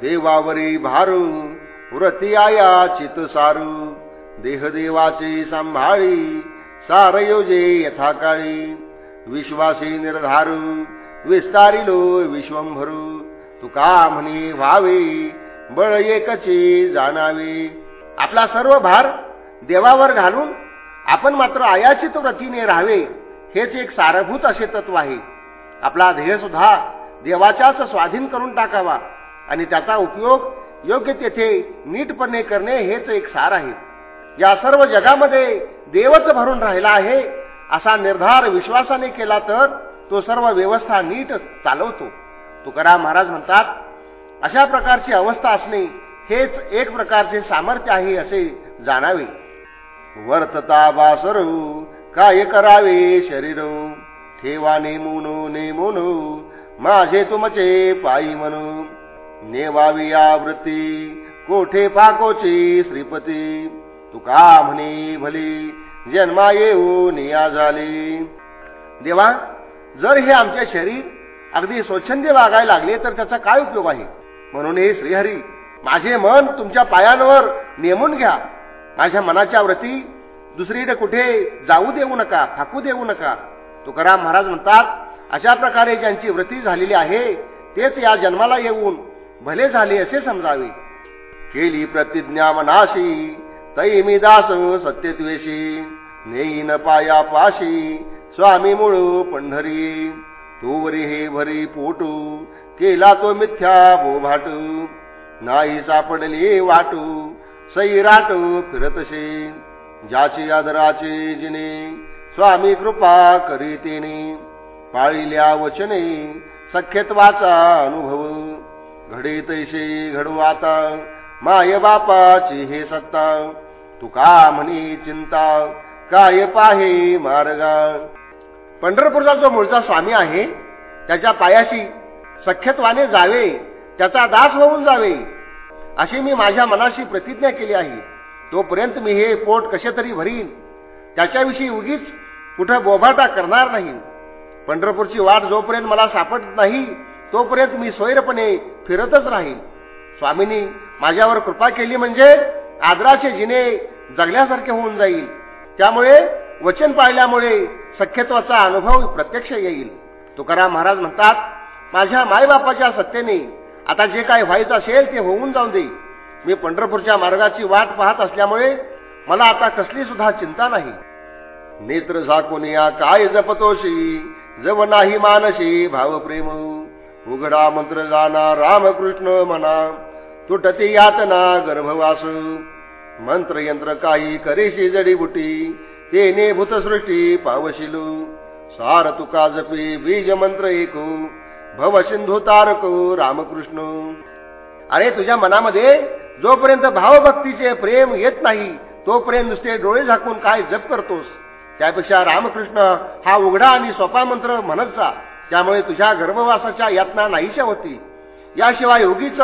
देवावरी भारू व्रती आया चित सारू. देहदेवाची सांभाळी सारयोजे यथाकाळी. विश्वासी निर्धारू विस्तारिलो विश्वंभरू. तुका म्हणे व्हावे बळ एकचे जाणावे. आपला सर्व भार देवावर घालून आपण मात्र आयाचित व्रतीने राहावे हेच एक सारभूत असे तत्व आहे. आपला ध्येय सुद्धा देवाच्याच स्वाधीन करून टाकावा. आणि त्याचा उपयोग योग्य तेथे नीटपणे करणे हेच एक सार आहे. या सर्व जगामध्ये देवच भरून राहिला आहे असा निर्धार विश्वासाने केला तर तो सर्व व्यवस्था नीट चालवतो. तुकाराम महाराज म्हणतात अशा प्रकारची अवस्था असणे हेच एक प्रकारचे सामर्थ्य आहे असे जाणावे. वर्तता बासरू काय करावे शरीर? ठेवा नेमून नेमून माझे तुमचे पायी म्हणून. नेवावी आवृत्ती कोठे पाकोची श्रीपती? तुका म्हणी भली जन्मा येऊ निया झाली. देवा जर हे आमचे शरीर अगदी स्वच्छंदी वागायला लागले तर त्याचा काय उपयोग आहे? म्हणून हे श्रीहरी माझे मन तुमच्या पायांवर नेमून घ्या. माझ्या मनाच्या व्रती दुसरीकडे कुठे जाऊ देऊ नका थाकू देऊ नका. तुकाराम महाराज म्हणतात अशा प्रकारे ज्यांची व्रती झालेली आहे तेच या जन्माला येऊन भले झाले असे समजावे. केली प्रतिज्ञा मनाशी तै मी दास सत्यत्वेशी नेईन पाया पाशी स्वामी मुळ पंढरी. तोवरी हे भरी पोटू केला तो मिथ्या बोभाटू. नाही सापडली वाटू सैराटू फिरतशे. ज्याची आदराचे जिने स्वामी कृपा करीतेने पाळिल्या वचने सख्यत्वाचा अनुभव. घडे तैसे घडू आता माय बापाची हे सत्ता. तुका म्हणी चिंता? काय पाहे मार्गा? पंढरपूरचा जो मूळचा स्वामी आहे त्याच्या पायाशी सख्यत्वाने जावे त्याचा दास होऊन जावे अशी मी माझ्या मनाशी प्रतिज्ञा केली आहे. तोपर्यंत मी हे पोट कसे तरी भरीन? त्याच्याविषयी उगीच कुठं बोभाटा करणार नाही. पंढरपूरची वाट जोपर्यंत मला सापडत नाही तोपर्यंत मी स्वैरपणे फिरतच राहीन. स्वामींनी माझ्यावर कृपा केली म्हणजे आदराचे जिने जगल्यासारखे होऊन जाईल. त्यामुळे वचन पाळल्यामुळे सख्यत्वाचा अनुभव प्रत्यक्ष येईल. तुकाराम महाराज म्हणतात माझ्या मायबापाच्या सत्तेने आता जे काय व्हायचं असेल ते होऊन जाऊन दे. मी पंढरपूरच्या मार्गाची वाट पाहत असल्यामुळे मला आता कसली सुद्धा चिंता नाही. नेत्र झाकून या काय जपतोशी? जव नाही मानशी भावप्रेम. उघडा मंत्र जाना रामकृष्ण म्हणा. तुटती यातना गर्भवास. मंत्र यंत्र काही करेशी जडीबुटी तेने भूतसृष्टी पावशिलू. सार तुका जपी बीज मंत्र एकू भव सिंधू तारक रामकृष्ण. अरे तुझ्या मनामध्ये जोपर्यंत भावभक्तीचे प्रेम येत नाही तोपर्यंत नुसते डोळे झाकून काय जप करतोस? त्यापेक्षा रामकृष्ण हा उघडा आणि सोपा मंत्र म्हणत जा. त्यामुळे तुझ्या गर्भवासाच्या यातना नाहीशा होती. याशिवाय उगीच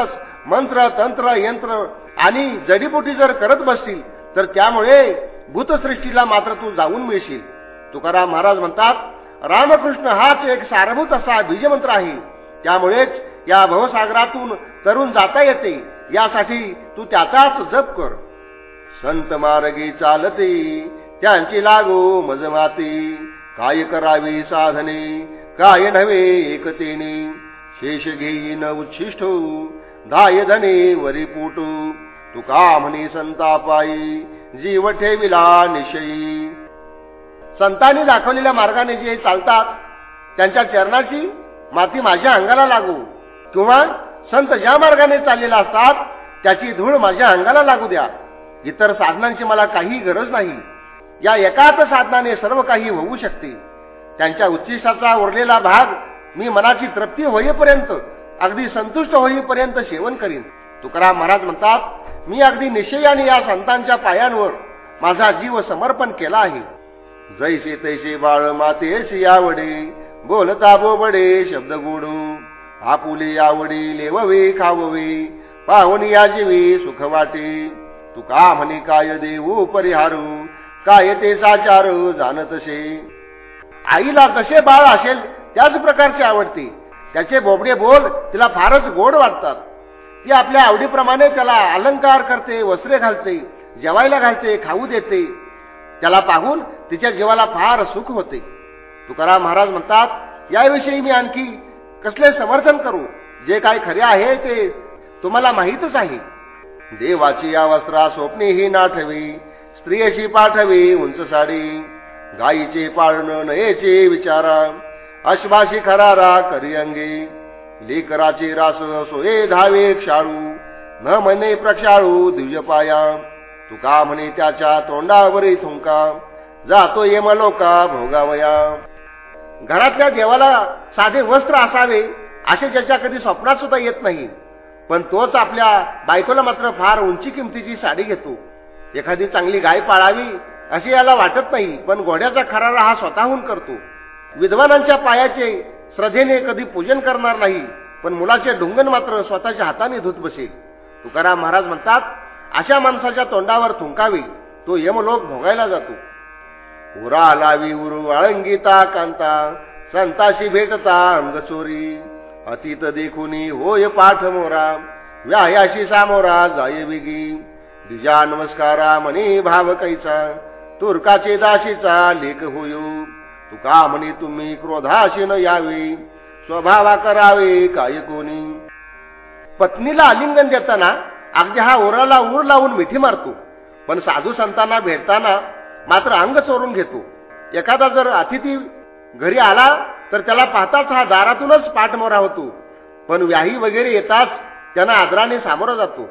मंत्र तंत्र यंत्र आणि जडीबुटी जर करत बसतील तर त्यामुळे भूतसृष्टीला मात्र तू जाऊन मिळशील. तुकाराम महाराज म्हणतात रामकृष्ण हाच एक सारभूत असा बीजमंत्र आहे. त्यामुळेच या भवसागरातून तरुण जाता येते. यासाठी तू त्याचाच जप कर. संत मार्गी चालते त्यांची लागो मजमाती. काय करावी साधने? काय नव्हे एकतेने शेष घेईन उच्छिष्ट दाय धने वरी पोटू तुका म्हणे संतापाई जीव ठेविला निशयी संतांनी दाखवलेल्या मार्गाने जे चालतात त्यांच्या चरणाची माती माझ्या अंगाला लागू. किंवा संत ज्या मार्गाने चाललेला असतात त्याची धूळ माझ्या अंगाला लागू द्या. इतर साधनांची मला काही गरज नाही. या एकाच साधनाने सर्व काही होऊ शकते. त्यांच्या उच्चिष्टाचा उरलेला भाग मी मनाची तृप्ती होईपर्यंत अगदी संतुष्ट होईपर्यंत सेवन करीन. तुकाराम महाराज म्हणतात मी अगदी निश्चयाने या संतांच्या पायांवर माझा जीव समर्पण केला आहे. जैसे तैसे बाळ मातेशी आवडे बोलता बोबडे शब्द गोडू आपुले आवडी लेववे खाववे पाहुणी या जीवी सुख वाटे. तुका म्हणे काय देऊ परिहारू काय ते साचार जाणतसे? आईला जसे बाळ असेल त्याच प्रकारचे आवडते. त्याचे बोबडे बोल तिला फारच गोड वाटतात. ती आपल्या आवडीप्रमाणे त्याला अलंकार करते वस्त्रे घालते जेवायला घालते खाऊ देते. त्याला पाहून तिच्या जीवाला फार सुख होते. तुकाराम महाराज म्हणतात याविषयी मी आणखी कसले समर्थन करू? जे काय खरे आहे ते तुम्हाला माहीतच आहे. देवाची या वस्त्रा स्वप्नी ही नाठवी स्त्रियशी पाठवी उंच साडी. गायीचे पाळण नयेचे विचारा. अश्वाशी खरारा करी अंगी. लेकराचे रास सोये धावे क्षाळू. न म्हणे प्रक्षाळू दिव्यपाया तुका म्हणे त्याच्या तोंडावरी थुंका. जातो ये मलोका भोगावया. घरातल्या देवाला साधे वस्त्र असावे असे ज्याच्या कधी स्वप्नात सुद्धा येत नाही. पण तोच आपल्या बायकोला मात्र फार उंची किमतीची साडी घेतो. एखादी चांगली गाय पाळावी असे याला वाटत नाही पण घोड्याचा खरारा हा स्वतःहून करतो. विद्वानांच्या पायाचे श्रद्धेने कधी पूजन करणार नाही पण मुलाचे ढुंगण मात्र स्वतःच्या हाताने धुत बसेल. तुकाराम महाराज म्हणतात अशा माणसाच्या तोंडावर थुंकावी तो यमलोक भोगायला जातो. उरा लावी उरू आळंगीता कांता संताशी भेटता अंगचोरी अतीत देखुनी होय पाठ मोरा व्यायाशी सामोरा जाय बिगी दिजा नमस्कारा मनी भाव कैचा तुर्काचे दाशीचा लेख होयो. तुका म्हणे तुम्ही क्रोधाशी न यावे. स्वभावा करावे काय कोणी? पत्नीला आलिंगन देताना अगदी हा ओराला ऊर लावून मिठी मारतो. पण साधू संतांना भेटताना मात्र अंग चोरून घेतो. एखादा जर अतिथी घरी आला तर त्याला पाहताच हा दारातूनच पाठमोरा होतो पण व्याही वगैरे येताच त्यांना आदराने सामोरा जातो.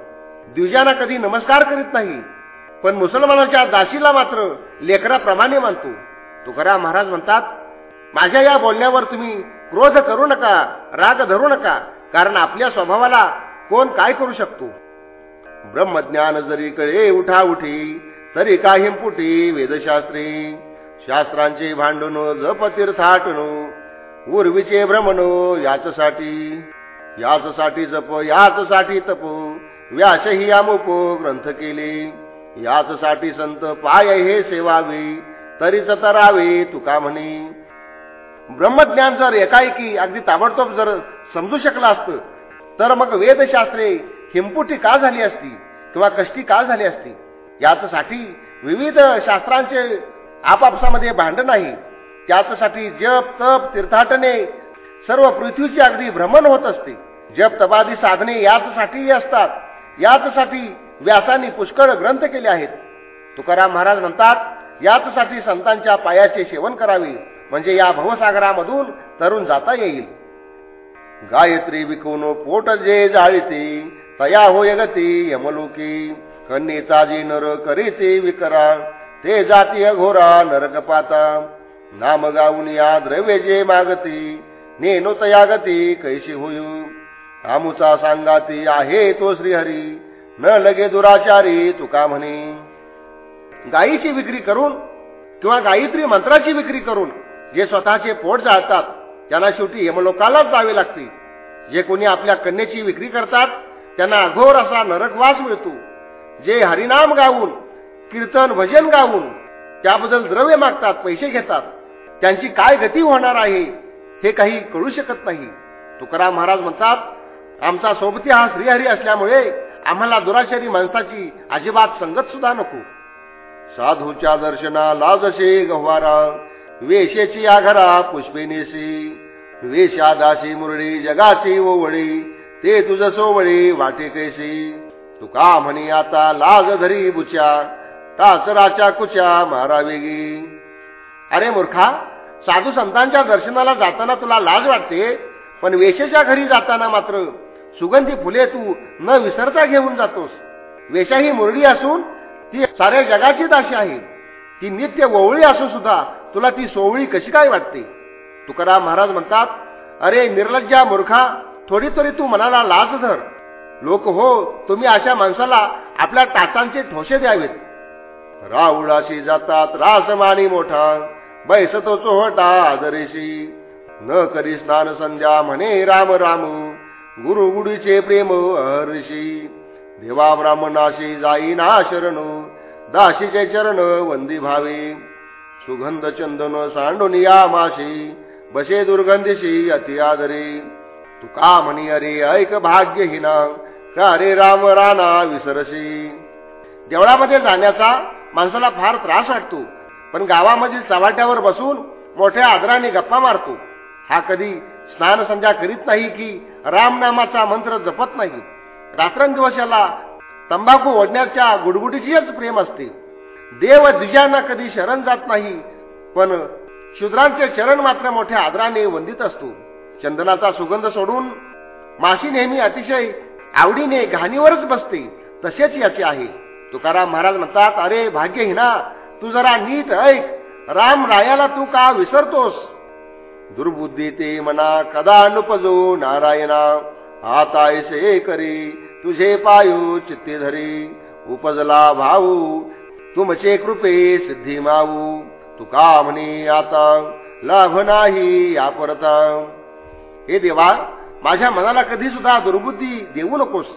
द्विजाना कधी नमस्कार करीत नाही. पण मुसलमानाच्या दाशीला मात्र लेकराप्रमाणे मानतो. तुकाराम महाराज म्हणतात माझ्या या बोलण्यावर तुम्ही क्रोध करू नका राग धरू नका कारण आपल्या स्वभावाला कोण काय करू शकतो? ब्रह्मज्ञान जरी कळे उठा उठी तरी काही पुटी वेदशास्त्री? शास्त्रांचे भांडण जप तीर्थाटनो उर्वीचे भ्रमणो याचसाठी? याचसाठी जप याचसाठी तप व्यास ही ग्रंथ केले. याचसाठी संत पाय हे सेवावे तरीच तरावे तुका म्हणे. ब्रह्मज्ञान जर एकाएकी अगदी ताबडतोब जर समजू शकलं असतं तर मग वेदशास्त्रे हिंपुटी का झाली असती किंवा कष्टी का झाली असती? याचसाठी विविध शास्त्रांचे आपापसामध्ये भांडण नाही त्याचसाठी जप तप तीर्थाटने सर्व पृथ्वीची अगदी भ्रमण होत असते. जप तपादी साधने याचसाठीही असतात. याचसाठी व्यासांनी पुष्कळ ग्रंथ केले आहेत. तुकाराम महाराज म्हणतात याचसाठी संतांच्या पायाचे सेवन करावे म्हणजे या भवसागरामधून तरुण जाता येईल. गायत्री विकून पोट जे जाळीते तया होय गती यमलोकी. कन्येचा जी नर करीते विकरा ते जातीय घोरा नरक पाता. नाम गाऊन या द्रव्य जे मागती नेनो तया गती कैशी होयू? आमुचा सांगाती आहे तो श्रीहरी. न लगे दुराचारी तुका म्हणे. गायीची विक्री करून किंवा गायत्री मंत्राची विक्री करून जे स्वतःचे पोट जाळतात त्यांना शेवटी यमलोकालाच जावे लागते. जे कोणी आपल्या कन्येची विक्री करतात त्यांना अघोर असा नरकवास मिळतो. जे हरिनाम गाऊन कीर्तन भजन गाऊन त्याबद्दल द्रव्य मागतात पैसे घेतात त्यांची काय गती होणार आहे हे काही कळू शकत नाही. तुकाराम महाराज म्हणतात आमचा सोबती हा श्रीहरी असल्यामुळे आम्हाला दुराचारी माणसाची अजिबात संगत सुद्धा नको. साधूच्या दर्शना लाजसे गव्हारा वेशेची आघरा पुष्पेनेसी वेशादाशी मुरळी जगाची ओवळी ते तुझ सोवळी वाटे कैसी. तुका म्हणी आता लाज धरी बुच्या टाचराच्या कुच्या मारावेगी अरे मूर्खा साधू संतांच्या दर्शनाला जाताना तुला लाज वाटते पण वेशेच्या घरी जाताना मात्र सुगंधी फुले तू न विसरता घेऊन जातोस. वेशा ही मुरडी असून ती साऱ्या जगाची अशी आहे. ती नित्य ओवळी असून सुद्धा तुला ती सोवळी कशी काय वाटते? तुकाराम महाराज म्हणतात अरे निर्लज्जा मूर्खा थोडी तरी तू मनाला लाज धर. लोक हो तुम्ही अशा माणसाला आपल्या टाचांचे ठोसे द्यावेत. राऊळाशी जातात रासमानी मोठा बैसतो चोहटा आदरेशी. न करी स्नान संध्या म्हणे राम राम. गुरु गुडीचे प्रेम हर्षी. देवा ब्राह्मणाशी जाई ना शरण दाशीचे चरण वंदी भावे. सुगंध चंदन सांडून या माशी बसे दुर्गंधीशी अति आदरी. तुका म्हणी अरे ऐक भाग्यहीना का रे राम राणा विसरशी? देवळामध्ये जाण्याचा माणसाला फार त्रास वाटतो पण गावामधील चव्हाट्यावर बसून मोठ्या आदराने गप्पा मारतो. हा कधी स्नान संध्या करीत नाही की रामनामाचा मंत्र जपत नाही. रात्रंदिवस याला तंबाखू ओढण्याच्या गुडगुडीचीच प्रेम असते. देव द्विजांना कधी शरण जात नाही पण शूद्रांचे चरण मात्र मोठ्या आदराने वंदित असतो. चंदनाचा सुगंध सोडून माशी नेहमी अतिशय आवडीने घाणीवरच बसते तसेच याचे आहे. तुकाराम महाराज म्हणतात अरे भाग्यहीना तू जरा नीट ऐक. राम रायाला तू का विसरतोस? दुर्बुद्धी ते मना कदा नुपजो नारायणा. आता ऐसे करी तुझे पायू चित्ते धरी. उपजला भाऊ तुमचे कृपे सिद्धी माऊ तुका म्हणे आता लाभ नाही या परता हे देवा माझ्या मनाला कधी सुद्धा दुर्बुद्धी देऊ नकोस.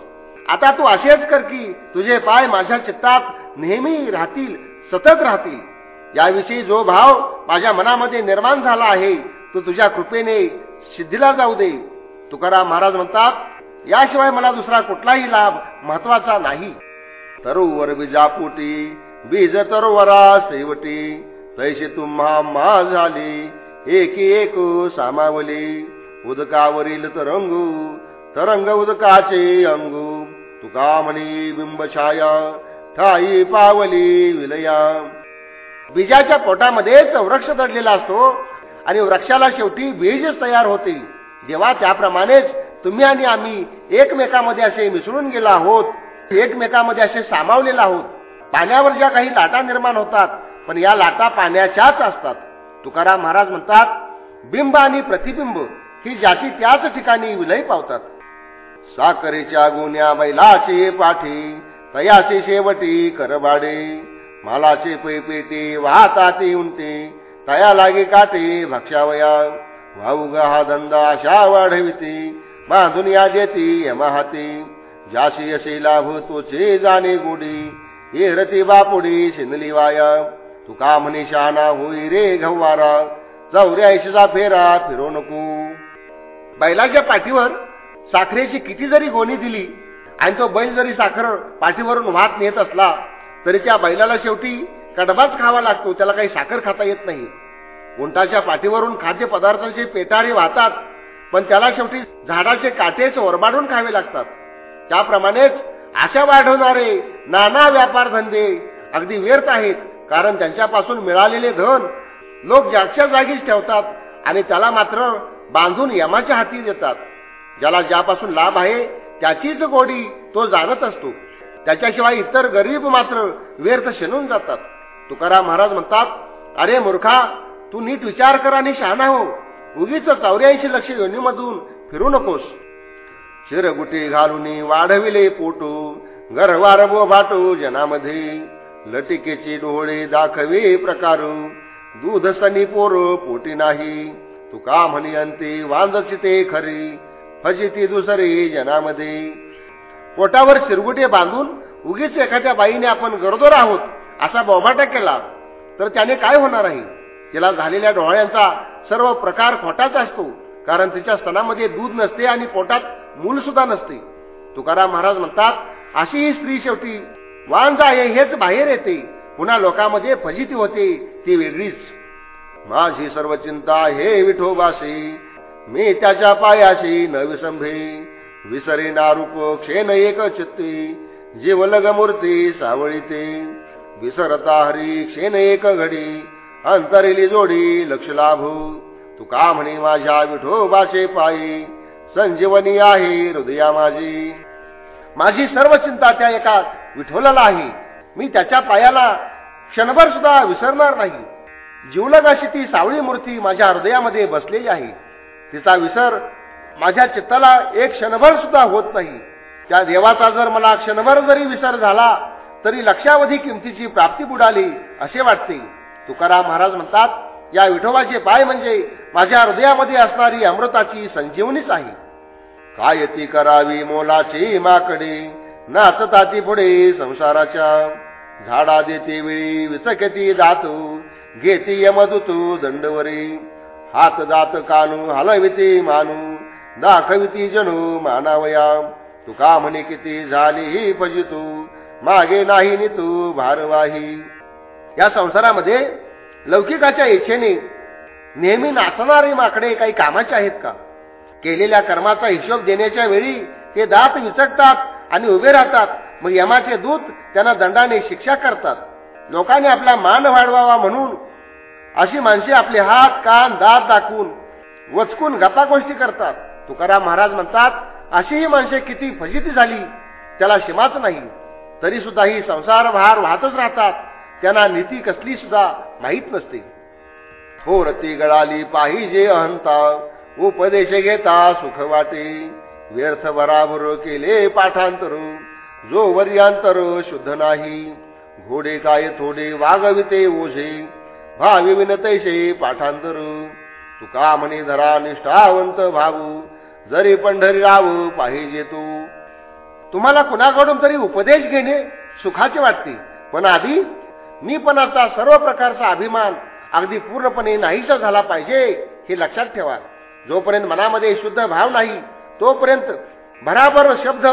आता तू असेच कर की तुझे पाय माझ्या चित्तात नेहमी राहतील सतत राहतील. याविषयी जो भाव माझ्या मनामध्ये निर्माण झाला आहे तू तुझ्या कृपेने सिद्धीला जाऊ दे. तुकाराम महाराज म्हणतात याशिवाय मला दुसरा कुठलाही लाभ महत्त्वाचा नाही. तरुवर बीजापोटी बीज तरोवरा सेवटी तैसे तुम्हा मा झाली एकी एक सामावली. उदकावरील तरंगू तरंग उदकाचे अंगू. तुका म्हणी बिंबछाया ठाई पावली विलया. बीजाच्या पोटामध्येच वृक्ष दडलेला असतो. आणि वृक्षाला शेवटी बीजच तयार होते. जेव्हा त्याप्रमाणेच तुम्ही आणि आम्ही एकमेकामध्ये असे मिसळून गेलो आहोत एकमेकामध्ये असे सामावलेलो आहोत. पाण्यावर ज्या काही लाटा निर्माण होतात पण या लाटा पाण्याच्याच असतात. तुकाराम महाराज म्हणतात बिंब आणि प्रतिबिंब ही जाती त्याच ठिकाणी विलय पावतात. साखरेच्या गुन्ह्या बैलाचे पाठी तयाचे शेवटी करबाडे. मालाचे पैपेटे वाहताते उंटे तया लागे काटे वाऊ ग हा धंदा अशा वाढविते. बांधून या देती यमाहाते जाशी असे लाभ तोचे जाणे गोडी. हे रती बापुडी शिनली वाया. तुका म्हणे शहाणा होई रे घव्वारा चौऱ्याऐंशीचा फेरा फिरो नको. बैलाच्या पाठीवर साखरेची किती जरी गोणी दिली आणि तो बैल जरी साखर पाठीवरून वाहत नेत असला तरी त्या बैलाला शेवटी कडबाच खावा लागतो त्याला काही साखर खाता येत नाही. उंटाच्या पाठीवरून खाद्यपदार्थांचे पेटारे वाहतात पण त्याला शेवटी झाडाचे काटेच ओरबाडून खावे लागतात. त्याप्रमाणेच आशा वाढवणारे नाना व्यापार धंदे अगदी व्यर्थ आहेत कारण त्यांच्यापासून मिळालेले धन लोक ज्याच्या जागीच ठेवतात आणि त्याला मात्र बांधून यमाच्या हाती देतात. ज्याला ज्यापासून लाभ आहे त्याचीच गोडी तो जाणत असतो. त्याच्याशिवाय इतर गरीब मात्र व्यर्थ शेणून जातात. तुकाराम महाराज म्हणतात अरे मूर्खा तू नीट विचार कर आणि शहाणा हो. उगीच चौऱ्याऐंशी लक्ष योनीमधून फिरू नकोस. शिरगुटी घालून वाढविले पोटू गर्वार भाटू जनामध्ये. लटिकेची डोळे दाखवे प्रकार दूध सनी पोर पोटी नाही. तुका म्हणी अंते वांजची ते खरी फजिती दुसरी जनामध्ये. पोटावर चिरगुटे बांधून उगीच एखाद्या बाईने आपण गरोदर आहोत. असा बोभाटा केला तर त्याने काय होणार आहे? तिला झालेल्या डोळ्यांचा सर्व प्रकार खोटाच असतो कारण तिच्या स्तनामध्ये दूध नसते आणि पोटात मूल सुद्धा नसते. तुकाराम महाराज म्हणतात अशी ही स्त्री शेवटी वांज आहे हेच बाहेर येते. पुन्हा लोकांमध्ये फजिती होते ती वेगळीच. माझी सर्व चिंता हे विठोबाशी मी त्याच्या पायाशी न विसंभे. विसरे नारूप क्षेन एक चित्ती. जीवलग मूर्ती सावळीते. विसरता हरी क्षेन एक घडी. अंतरेली जोडी लक्ष लाभू. तू का म्हणे माझ्या विठोबाचे पायी? संजीवनी आहे हृदया माझी. माझी सर्व चिंता त्या एका विठोलाला आहे मी त्याच्या पायाला क्षणभर सुद्धा विसरणार नाही. जीवलग अशी ती सावळी मूर्ती माझ्या हृदयामध्ये बसलेली आहे. तिचा विसर माझ्या चित्ताला एक क्षणभर सुद्धा होत नाही. त्या देवाचा जर मला क्षणभर जरी विसर झाला तरी लक्षावधी किमतीची प्राप्ती बुडाली असे वाटते. तुकाराम महाराज म्हणतात या विठोबाचे पाय म्हणजे माझ्या हृदयामध्ये असणारी अमृताची संजीवनीच आहे. काय ती करावी मोलाची माकडे नाचता ती पुढे संसाराच्या. झाडा देते वेळी विचकती दातू घेती यमदूतू दंडवरी. हात दात कानू हलविते मानू दाखविती जणू मानावया. तुका म्हणे किती झाली ही फजितू मागे नाही नि तू भारवाही. या संसारामध्ये लौकिकाच्या इच्छेने नेहमी नाचणारे माकडे काही कामाचे आहेत का? केलेल्या कर्माचा हिशोब देण्याच्या वेळी ते दात विचकतात आणि उभे राहतात. मग यमाचे दूत त्यांना दंडाने शिक्षा करतात. लोकांनी आपला मान वाढवावा म्हणून अशी माणसे आपले हात कान दात दाखवून वचकून गप्पागोष्टी करतात. तुकाराम महाराज म्हणतात अशी ही माणसे किती फजिती झाली त्याला शिमाच नाही. तरी सुद्धा ही संसार भार वाहतच राहतात. त्यांना नीती कसली सुद्धा माहीत नसते. थोरती गळाली पाहिजे अहंता उपदेश घेता सुख वाटे. व्यर्थ बराबर केले पाठांतर जो वर्यांतर शुद्ध नाही. घोडे काय थोडे वागविते ओझे भावी विनतैसे पाठांतर. तुका म्हणे धरा निष्ठावंत भाऊ जरी पंढरी राव पाहिजे तू. तुम्हाला कुणाकडून तरी उपदेश घेणे सुखाचे वाटते. पण आधी मीपणाचा सर्व प्रकारचा अभिमान अगदी पूर्णपणे नाहीसा झाला पाहिजे हे लक्षात ठेवा. जोपर्यंत मनामध्ये शुद्ध भाव नाही तोपर्यंत भराभर शब्द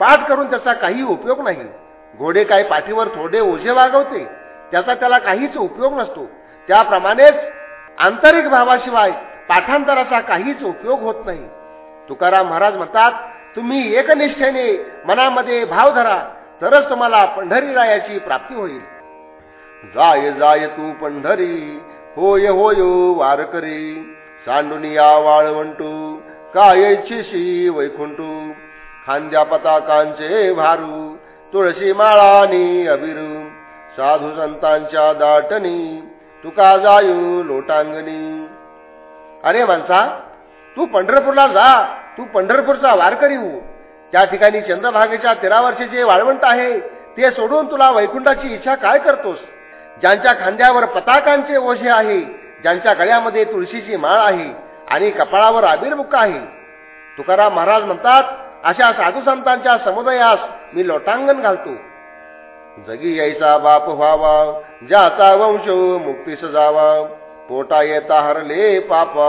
पाठ करून त्याचा काही उपयोग नाही. घोडे काय पाठीवर थोडे ओझे वागवते? त्याचा त्याला काहीच उपयोग नसतो. त्याप्रमाणेच आंतरिक भावाशिवाय पाठांतराचा काहीच उपयोग होत नाही. तुकाराम महाराज म्हणतात तुम्ही एकनिष्ठेने मनामध्ये भाव धरा तरच तुम्हाला पंढरी रायाची प्राप्ती होईल. जाय जाय तू पंढरी होय होय वारकरी सांडुनिया वाळवंटू काय इच्छिशी वैकुंठू खांद्या पताकांचे भारू तुळशी माळानी अबिरू साधू संतांच्या दाटणी तुका जायू लोटांगणी. अरे माणसा तू पंढरपूरला जा. तू पंढरपूरचा वारकरी हो. त्या ठिकाणी चंद्रभागेच्या तेरावरचे जे वाळवंट आहे ते सोडून तुला वैकुंठाची इच्छा काय करतोस? ज्यांच्या खांद्यावर पताकांचे ओझे आहे ज्यांच्या गळ्यामध्ये तुळशीची माळ आहे आणि कपाळावर आबिर्मुख आहे. तुकाराम महाराज म्हणतात अशा साधू संतांच्या समुदायास मी लोटांगण घालतो. जगी यायचा बाप व्हावा ज्याचा वंश मुक्तीस जावा पोटा येता हरले पापा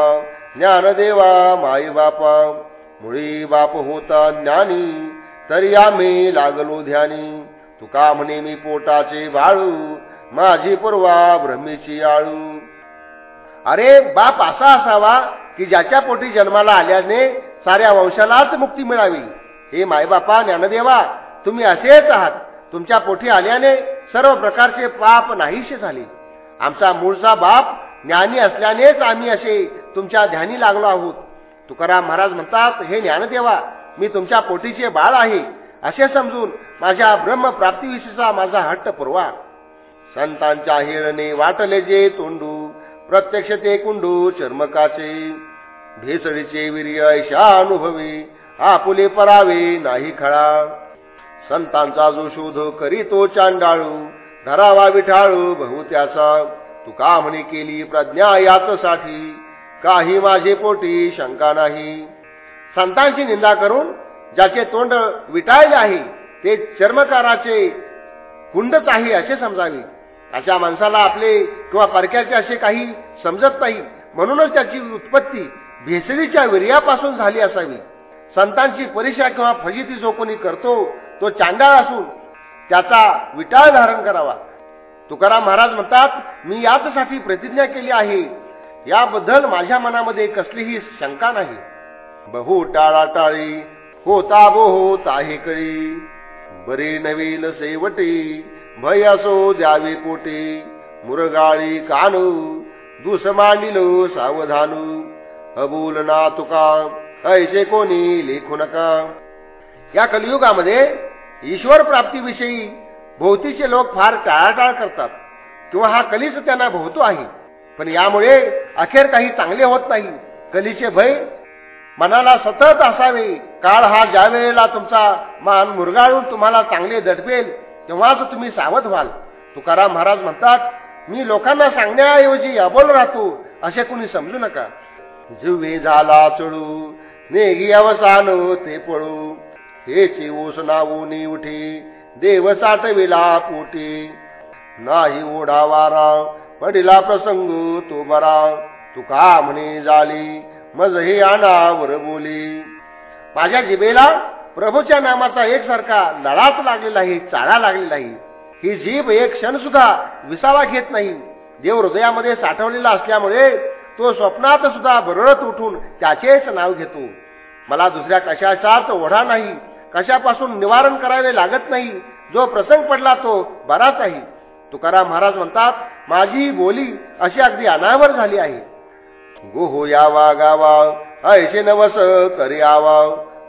ज्ञानदेवा माई बापा. मुळी बाप होता ज्ञानी तरी आम्ही लागलो ध्यानी. तुका म्हणे मी पोटाचे बाळू माझी पूर्वा ब्रह्मीची आळू. अरे बाप असा असावा की ज्याच्या पोटी जन्माला आल्याने साऱ्या वंशालाच मुक्ती मिळावी. हे मायबापा ज्ञानदेवा तुम्ही असेच आहात. तुमच्या पोटी आल्याने सर्व प्रकारचे पाप नाहीसे झाले. आमचा मूळचा बाप ज्ञानी असल्यानेच आम्ही असे तुमच्या ध्यानी लागलो आहोत. तुकाराम महाराज म्हणतात हे ज्ञानदेवा मी तुमच्या पोटीचे बाळ आहे. असे समजून माझ्या ब्रह्मप्राप्तीविषयीचा माझा हट्ट पुरवा. संतांच्या हिरणे वाटले जे तोंडू प्रत्यक्ष ते कुंडू चर्मकाचे. भेसळीचे वीर्य ऐशा अनुभवी आपुले परावे नाही खळा. संतांचा जो शोध करीतो चांडाळू धरावा विठाळू बहु त्याचा. तुका म्हणे केली प्रज्ञा याच साठी काही माझे पोटी शंका नाही. संतांची निंदा करून ज्याचे तोंड विटाळले आहे ते चर्मकाराचे कुंडच आहे असे समजावे. अशा माणसाला आपले किंवा परक्याचे असे काही समजत नाही. म्हणूनच त्याची उत्पत्ती भेसरीच्या वीर्यापासून झाली असावी. संतांची परीक्षा किंवा फजिती जो कोणी करतो तो चांडाळ असून त्याचा विटाळ धारण करावा. तुकाराम महाराज म्हणतात मी याचसाठी प्रतिज्ञा केली आहे याबद्दल माझ्या मनामध्ये कसलीही शंका नाही. बहु टाळाटाळी होता बोहो ताहे कळी. बरे नवीन सेवटी भय असो द्यावे कोटे मुरगाळी कानू दुस मांडिलो सावधानू. अबूल ना तुका ऐसे कोणी लेखू नका. या कलियुगामध्ये ईश्वर प्राप्तीविषयी भोवतीचे लोक फार टाळाटाळ करतात. किंवा हा कलीच त्यांना भोवतो आहे. पण यामुळे अखेर काही चांगले होत नाही. कलीचे भय मनाला सतत असावे. काळ हा ज्या वेळेला तुमचा मान मुरगाळून तुम्हाला चांगले दडपेल तेव्हाच तुम्ही सावध व्हाल. तुकाराम महाराज म्हणतात मी लोकांना सांगण्याऐवजी अबोल राहतो असे कुणी समजू नका. जुवे झाला चढू नेगी अवसान ते पळू. हेची ओस नावूनी उठी देव साठविला पोटी. नाही ओढावा राव पडिला प्रसंग तो बरा. तुका म्हणे झाली मज हे आणावर बोली. माझ्या जिबेला प्रभूच्या नामाचा एकसारखा लळाच लागलेला आहे चाळा लागलेला आहे. ही जीभ एक क्षण सुद्धा विसावा घेत नाही. देव हृदयामध्ये साठवलेला असल्यामुळे तो स्वप्नात सुद्धा बरळत उठून त्याचेच नाव घेतो. मला दुसऱ्या कशाचाच ओढा नाही कशापासून निवारण करायला लागत नाही. जो प्रसंग पडला तो बराच आहे. तुकाराम महाराज म्हणतात माझी बोली अशी अगदी अनावर झाली आहे. गो हो यावा गावा ऐशे नवस करी आवा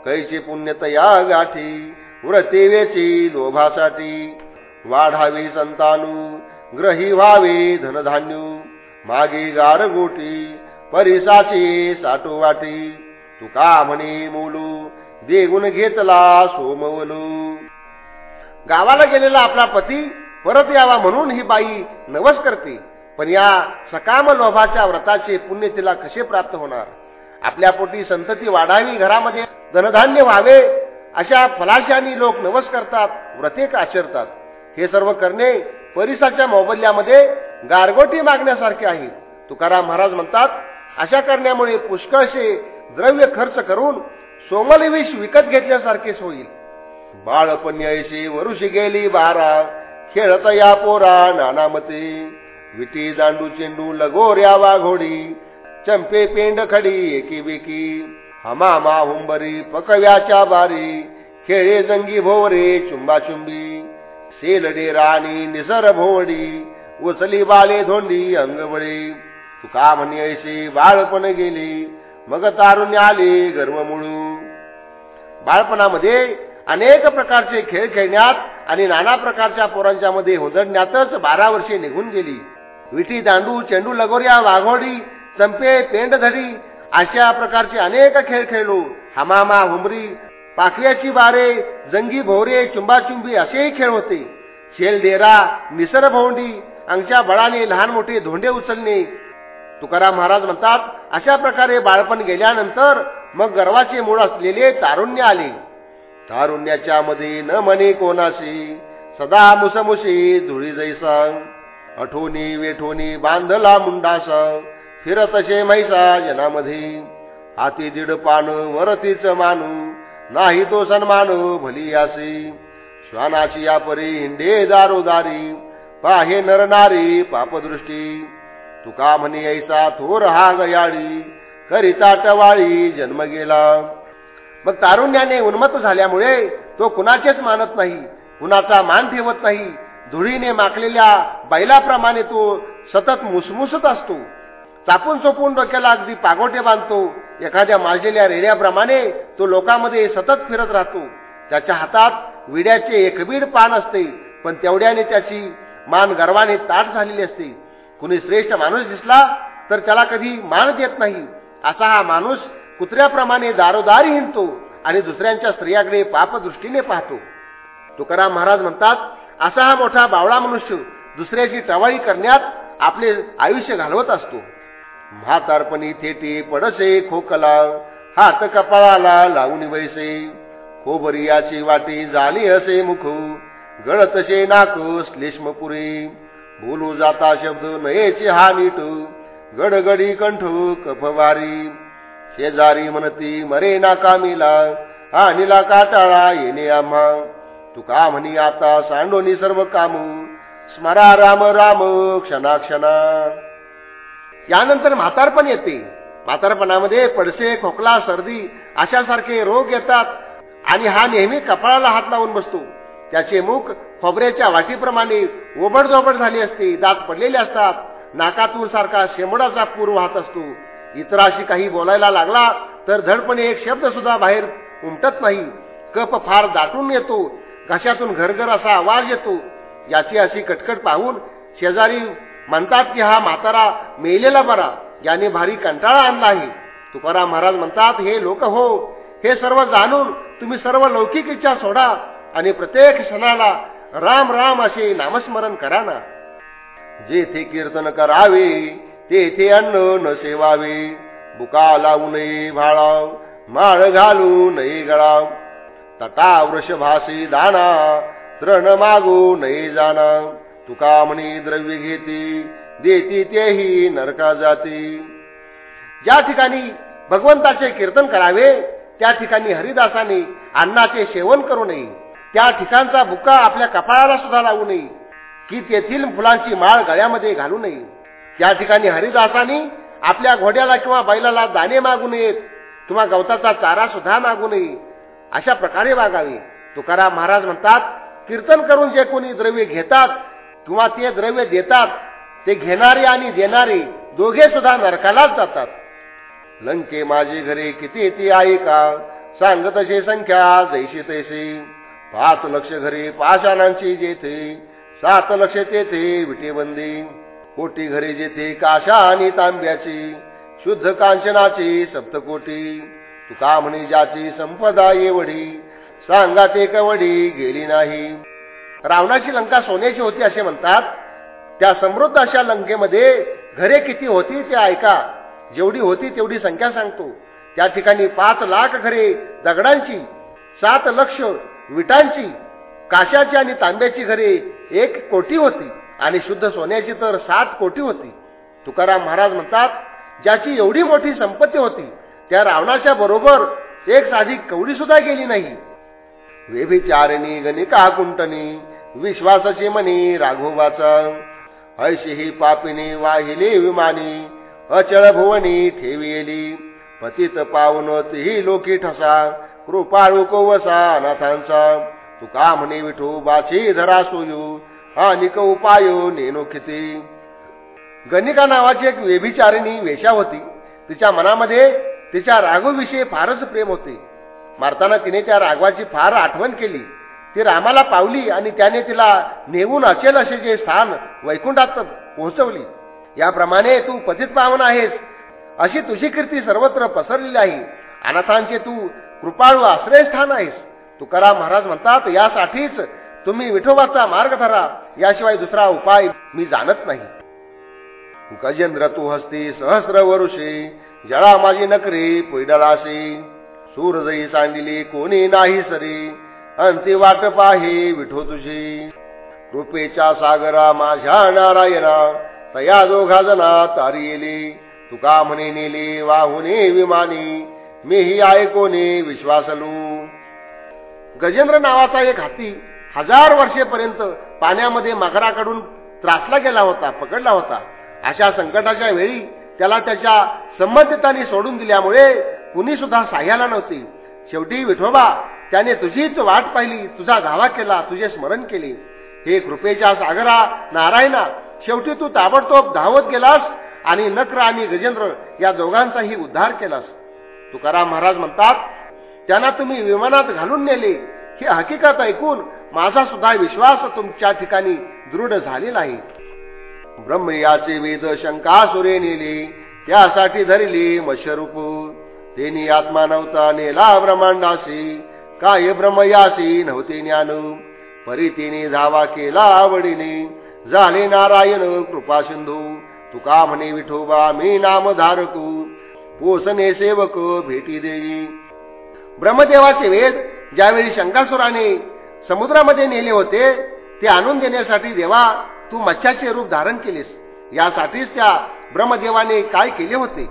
कैसे पुण्य तया गाठी व्रतेवेची लोभासाठी. वाढावी संतानू ग्रही व्हावे धनधान्य मागे गारगोटी परिसाची साठो वाटी. तुका म्हणे मोलू देगुण घेतला सोमवलू. गावाला गेलेला आपला पती परत यावा म्हणून ही बाई नवस करते. पण या सकाम लोभाच्या व्रताचे पुण्य तिला कसे प्राप्त होणार? आपल्या पोटी संतती वाढावी घरामध्ये धनधान्य व्हावे अशा फलाशानी लोक नवस करतात व्रते आचरतात. हे सर्व करणे परिसाच्या मोबदल्यामध्ये गारगोटी मागण्यासारखे आहे. तुकाराम महाराज म्हणतात अशा करण्यामुळे पुष्कळशे द्रव्य खर्च करून सोमलविष विकत घेतल्यासारखेच होईल. बाळपणी वरुषी गेली बारा. खेळत या पोरा नानामती. विटी दांडू चेंडू लगोऱ्या वाघोडी. चंपे पेंड खडी एकी बेकी. हमामा हुंबरी पकव्याच्या बारी. खेळे जंगी भोवरे चुंबाचुंबी. सेलडे राणी निसर भोवडी. उचली बाले धोंडी अंगबळी तुका म्हणी ऐशी बाळपण गेली? मग तारुण्य आले गर्व मुळू बाळपणामध्ये अनेक प्रकारचे खेळ खेळण्यात आणि नाना प्रकारच्या पोरांच्या मध्ये होदडण्यातच बारा वर्षे निघून गेली. विठी दांडू चेंडू लगोऱ्या वाघोडी चंपे पेंडधडी अशा प्रकारचे अनेक खेळ खेळलो. हमामा हुमरी पाखऱ्याची बारे जंगी भोवरे चुंबाचुंबी असेही खेळ होते. शेल डेरा निसर भोंडी अंगच्या बळाने लहान मोठे धोंडे उचलणे. तुकाराम महाराज म्हणतात अशा प्रकारे बाळपण गेल्यानंतर मग गर्वाचे मूळ असलेले तारुण्य आले. तारुण्याच्या मध्ये न मने कोणाशी? सदा मुसमुशी धुळी जैसा अठोनी वेठोनी बांधला मुंडासा फिरतशे मैसा जनामध्ये हाती दीड पान वरतीच मानू. नाही तो सन्मान भली यासी. श्वानाची या परी हिंडे दारोदारी पाहे नरनारी पापदृष्टी. तुका म्हणी ऐसा थोर हा गयाळी करिता टवाळी जन्म गेला. मग तारुण्याने उन्मत्त झाल्यामुळे तो कुणाचेच मानत नाही कुणाचा मान ठेवत नाही. धुळीने माकलेल्या बैलाप्रमाणे तो सतत मुसमुसत असतो. चापून चोपून डोक्याला अगदी पागोटे बांधतो. एखाद्या माजलेल्या रेड्याप्रमाणे तो लोकांमध्ये सतत फिरत राहतो. त्याच्या हातात विड्याचे एकबीड पान असते पण तेवढ्याने त्याची मान गर्वाने ताट झालेली असते. कुणी श्रेष्ठ माणूस दिसला तर त्याला कधी मान देत नाही. असा हा माणूस कुत्र्याप्रमाणे दारोदारी हिंडतो आणि दुसऱ्यांच्या स्त्रियाकडे पापदृष्टीने पाहतो. तुकाराम महाराज म्हणतात असा हा मोठा बावळा मनुष्य दुसऱ्याची टवाळी करण्यात आपले आयुष्य घालवत असतो. म्हातारपणी थेटे पडसे खोकला हात कपाळाला लावून वैसे. खोबरियाची वाटी झाली असे मुख गळतसे नाक श्लेष्मपुरी. बोलू जाता शब्द नयेचे हा नीट गडगडी कंठ कफवारी. शेजारी म्हणती मरे नाकामीला आणिला काटाळा येणे आम्हा. तुका म्हणी आता सांडोनी सर्व काम? स्मरा राम राम क्षणा क्षणा यानंतर म्हातारपण येते. म्हातारपणामध्ये पडसे खोकला सर्दी अशासारखे रोग येतात आणि हा नेहमी कपाळाला हात लावून बसतो. त्याचे मुख खोबऱ्याच्या वाटीप्रमाणे ओबडधोबड झाली असते दात पडलेले असतात नाकातूर सारखा शेमडाचा पूर वाहत असतो. इतराशी काही बोलायला लागला तर धडपणे एक शब्द सुद्धा बाहेर उमटत नाही. कप फार दाटून येतो घशातून घरघर असा आवाज येतो. याची अशी कटकट पाहून शेजारी म्हणतात की हा म्हातारा मेलेला बरा याने भारी कंटाळा आणला आहे. तुकाराम महाराज म्हणतात हे लोक हो हे सर्व जाणून तुम्ही सर्व लौकिक इच्छा सोडा आणि प्रत्येक क्षणाला राम राम असे नामस्मरण करा ना. जेथे कीर्तन करावे तेथे अन्न न सेवावे. बुका लावू नये भाळाव माळ घालू नये गळाव. तटा वृषभासी दाना तृण मागू नये जाना तुका म्हणी द्रव्य घेती देती तेही नरका जाती. ज्या ठिकाणी भगवंताचे कीर्तन करावे त्या ठिकाणी हरिदासाने अन्नाचे सेवन करू नये. त्या ठिकाणचा बुका आपल्या कपाळाला सुद्धा लागू नये. की तेथील फुलांची माळ गळ्यामध्ये घालू नये. त्या ठिकाणी हरिदासानी आपल्या घोड्याला किंवा बैलाला दाणे मागू नयेत. किंवा गवताचा चारा सुद्धा मागू नये. अशा प्रकारे वागावे. तुकाराम महाराज म्हणतात कीर्तन करून जे कोणी द्रव्य घेतात किंवा ते द्रव्य देतात ते घेणारे आणि देणारे दोघे सुद्धा नरकालाच जातात. लंके माझे घरे किती ती आई का? सांग तशी संख्या जैशी तैसे पाच लक्ष घरे पाषाणांची जेथे. सात लक्ष तेथे विटेबंदी. कोटी घरे जेथे काशा आणि तांब्याची शुद्ध कांचनाची सप्तकोटी. तुका म्हणे ज्याची संपदा येवढी सांगा ते कवडी गेली नाही. रावणाची लंका सोन्याची होती असे म्हणतात. त्या समृद्ध अशा लंकेमध्ये घरे किती होती ते ऐका. जेवढी होती तेवढी संख्या सांगतो. त्या ठिकाणी पाच लाख घरे दगडांची सात लक्ष विटांची काशाची आणि तांब्याची घरे एक कोटी होती. आणि शुद्ध सोन्याची तर सात कोटी होती. तुकाराम महाराज म्हणतात ज्याची एवढी मोठी संपत्ती होती त्या रावणाच्या बरोबर एक साधी कवडी सुद्धा गेली नाही. वेभिचारिणी गणिका कुंटनी विश्वासाची मनी राघोबाचा ऐशी ही पापिनी वाहिली विमानी अचळ भुवनी ठेविली पतित पावन तीही लोकी ठसा कृपाळू कवसा अनाथांचा. तुका म्हणे विठू बाची धरा सोयू निक उपाय नेनो किती? गणिका नावाची एक व्यभिचारिणी वेशा होती. तिच्या मनामध्ये तिच्या राघूविषयी फारच प्रेम होते. मारताना तिने त्या राघवाची फार आठवण केली. ती रामाला पावली आणि त्याने तिला नेऊन असेल असे जे स्थान वैकुंठात पोहोचवली. याप्रमाणे तू पतित पावन आहेस. अशी तुझी कीर्ती सर्वत्र पसरलेली आहे. अनाथांचे तू कृपाळू आश्रयस्थान आहेस. तुकाराम महाराज म्हणतात यासाठीच तुम्ही विठोबाचा मार्ग धरा याशिवाय दुसरा उपाय मी जाणत नाही. गजेंद्र तू हस्ती सहस्र वरुषी जळा माझी नकरी पैडलाशी सूरजई सांडिली कोणी नाही सरी अंती वाट पाही विठो तुझी. कृपेच्या सागरा माझ्या नारायणा तया दोघा जना तारी तुका म्हणे नेली वाहुने विमानी मीही ऐकोने विश्वासलू. गजेंद्र नावाचा एक हाती हजार वर्षेपर्यंत पाण्यामध्ये मगराकडून त्रासला गेला होता पकडला होता. अशा संकटाच्या वेळी त्याला त्याच्या संबंधितांनी सोडून दिल्यामुळे कुणी सुद्धा साह्याला नव्हती. शेवटी विठोबा त्याने तुझीच वाट पाहिली तुझा धावा केला तुझे स्मरण केले. हे कृपेच्या सागरा नारायणा शेवटी तू ताबडतोब धावत गेलास आणि नक्र आणि गजेंद्र या दोघांचाही उद्धार केलास. तुकाराम महाराज म्हणतात त्यांना तुम्ही विमानात घालून नेले. ही हकीकत ऐकून माझा सुद्धा विश्वास तुमच्या ठिकाणी दृढ झालेला आहे. ब्रह्मयाचे वेद शंका सुरे नेले त्यासाठी धरली मशरूप. तेनी आत्मा नव्हता नेला ब्रह्मांडाशी काय ब्रह्मयासी नव्हते ज्ञान. परितीने धावा केला आवडीने. झाले नारायण कृपा सिंधू. तुका म्हणे विठोबा मी नामधारक. पोसने सेवक भेटी देई ब्रह्मदेवाचे वेद ज्यावेळी शंकासुराने समुद्रामध्ये नेले होते ते आणून देण्यासाठी देवा तू मच्छाचे रूप धारण केलेस. यासाठीच त्या ब्रह्मदेवाने काय केले होते?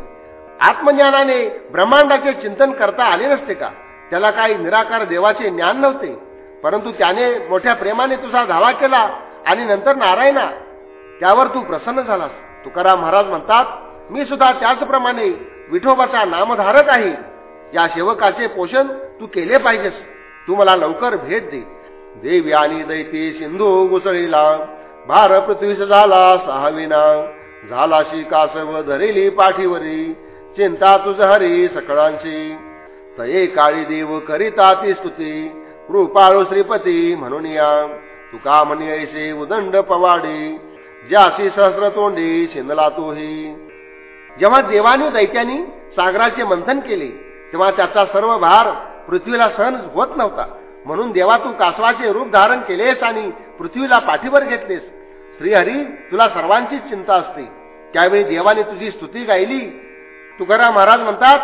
आत्मज्ञानाने ब्रह्मांडाचे चिंतन करता आले नसते का? त्याला काही निराकार देवाचे ज्ञान नव्हते. परंतु त्याने मोठ्या प्रेमाने तुझा धावा केला आणि नंतर नारायणा त्यावर तू प्रसन्न झालास. तुकाराम महाराज म्हणतात मी सुद्धा त्याचप्रमाणे विठोबाचा नामधारक आहे. या सेवकाचे पोषण तू केले पाहिजेस. तू मला लवकर भेट दे. देवी आणि दैती सिंधू घुसळीला भार पृथ्वीस झाला सहाविना. झालाशी कासव धरेली पाठीवरी. चिंता तुझ हरी सकळांची तये काळी देव करिता ती स्तुती. कृपाळू श्रीपती म्हणून या. तुका म्हणी ऐसे उदंड पवाडी. ज्यासी सहस्र तोंडी शिंदला तोही. जेव्हा देवानी दैत्यानी सागराचे मंथन केले तेव्हा त्याचा सर्व भार पृथ्वीला सहन होत नव्हता. म्हणून देवा तू कासवाचे रूप धारण केलेस आणि पृथ्वीला पाठीवर घेतलेस. श्रीहरी तुला सर्वांचीच चिंता असते. त्यावेळी देवाने तुझी स्तुती गायली. तुकाराम महाराज म्हणतात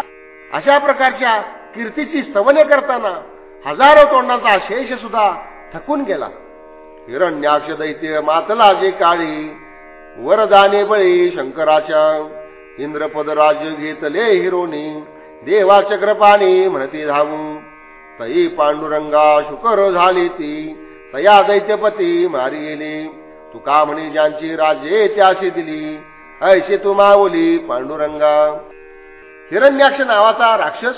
अशा प्रकारच्या कीर्तीची स्तवने करताना हजारो तोंडाचा शेष सुद्धा थकून गेला. हिरण्याक्ष दैत्य मातला जे काळी वरदाने बळी शंकराच्या इंद्रपद राज्य घेतले हिरोनी. देवा म्हणते म्हणती धावू. तई पांडुरंगा शुकर झाली ती. तया दैत्यपती मारी गेली. तुका म्हणे ज्यांची राजे त्याशी दिली. ऐशी तू मावली पांडुरंगा. हिरण्याक्ष नावाचा राक्षस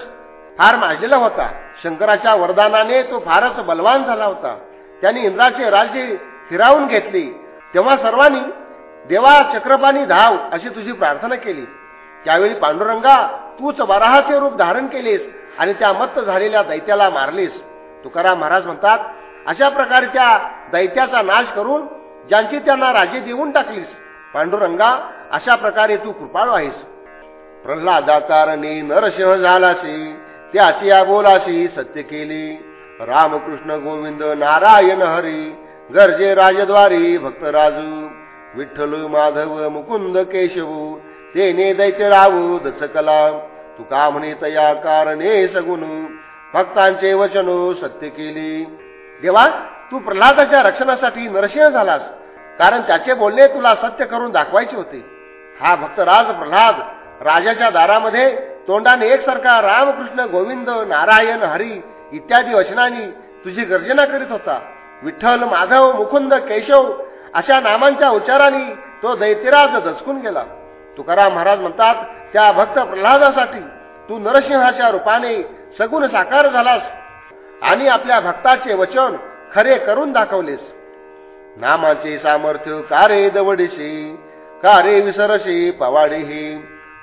फार माजलेला होता. शंकराच्या वरदानाने तो फारच बलवान झाला होता. त्यांनी इंद्राचे राज्य फिरावून घेतले. तेव्हा सर्वांनी देवा चक्रपाणी धाव अशी तुझी प्रार्थना केली. त्यावेळी पांडुरंगा तूच वराहाचे रूप धारण केलेस. आणि त्या मत्त झालेल्या दैत्याला मारलीस. तुकाराम महाराज म्हणतात अशा प्रकारे त्या दैत्याचा नाश करून ज्यांची त्यांना राजे देऊन टाकलीस पांडुरंगा अशा प्रकारे तू कृपाळू आहेस. प्रल्हादाकारणी नरसिंह झालाशी त्याची या सत्य केली. रामकृष्ण गोविंद नारायण हरी गरजे राजद्वारी भक्त राजू. विठ्ठल माधव मुकुंद केशव तेने दैत्य रावू दचकला तुका म्हणे तया कारणे सगुण. भक्तांचे वचन सत्य केले. देवा तू प्रल्हादाच्या रक्षणासाठी नरसिंह झालास. कारण त्याचे बोलणे तुला सत्य करून दाखवायचे होते. हा भक्तराज प्रल्हाद राजाच्या दारामध्ये तोंडाने एकसारखा रामकृष्ण गोविंद नारायण हरी इत्यादी वचनांनी तुझी गर्जना करीत होता. विठ्ठल माधव मुकुंद केशव अशा नामांच्या उच्चाराने तो दैत्यराज दचकून गेला. तुकाराम महाराज म्हणतात त्या भक्त प्रल्हादासाठी तू नरसिंहाच्या रूपाने सगुण साकार झालास आणि आपल्या भक्ताचे वचन खरे करून दाखवलेस. नामाचे सामर्थ्य कारे दवडीशी कारे विसरशी पवाडेही.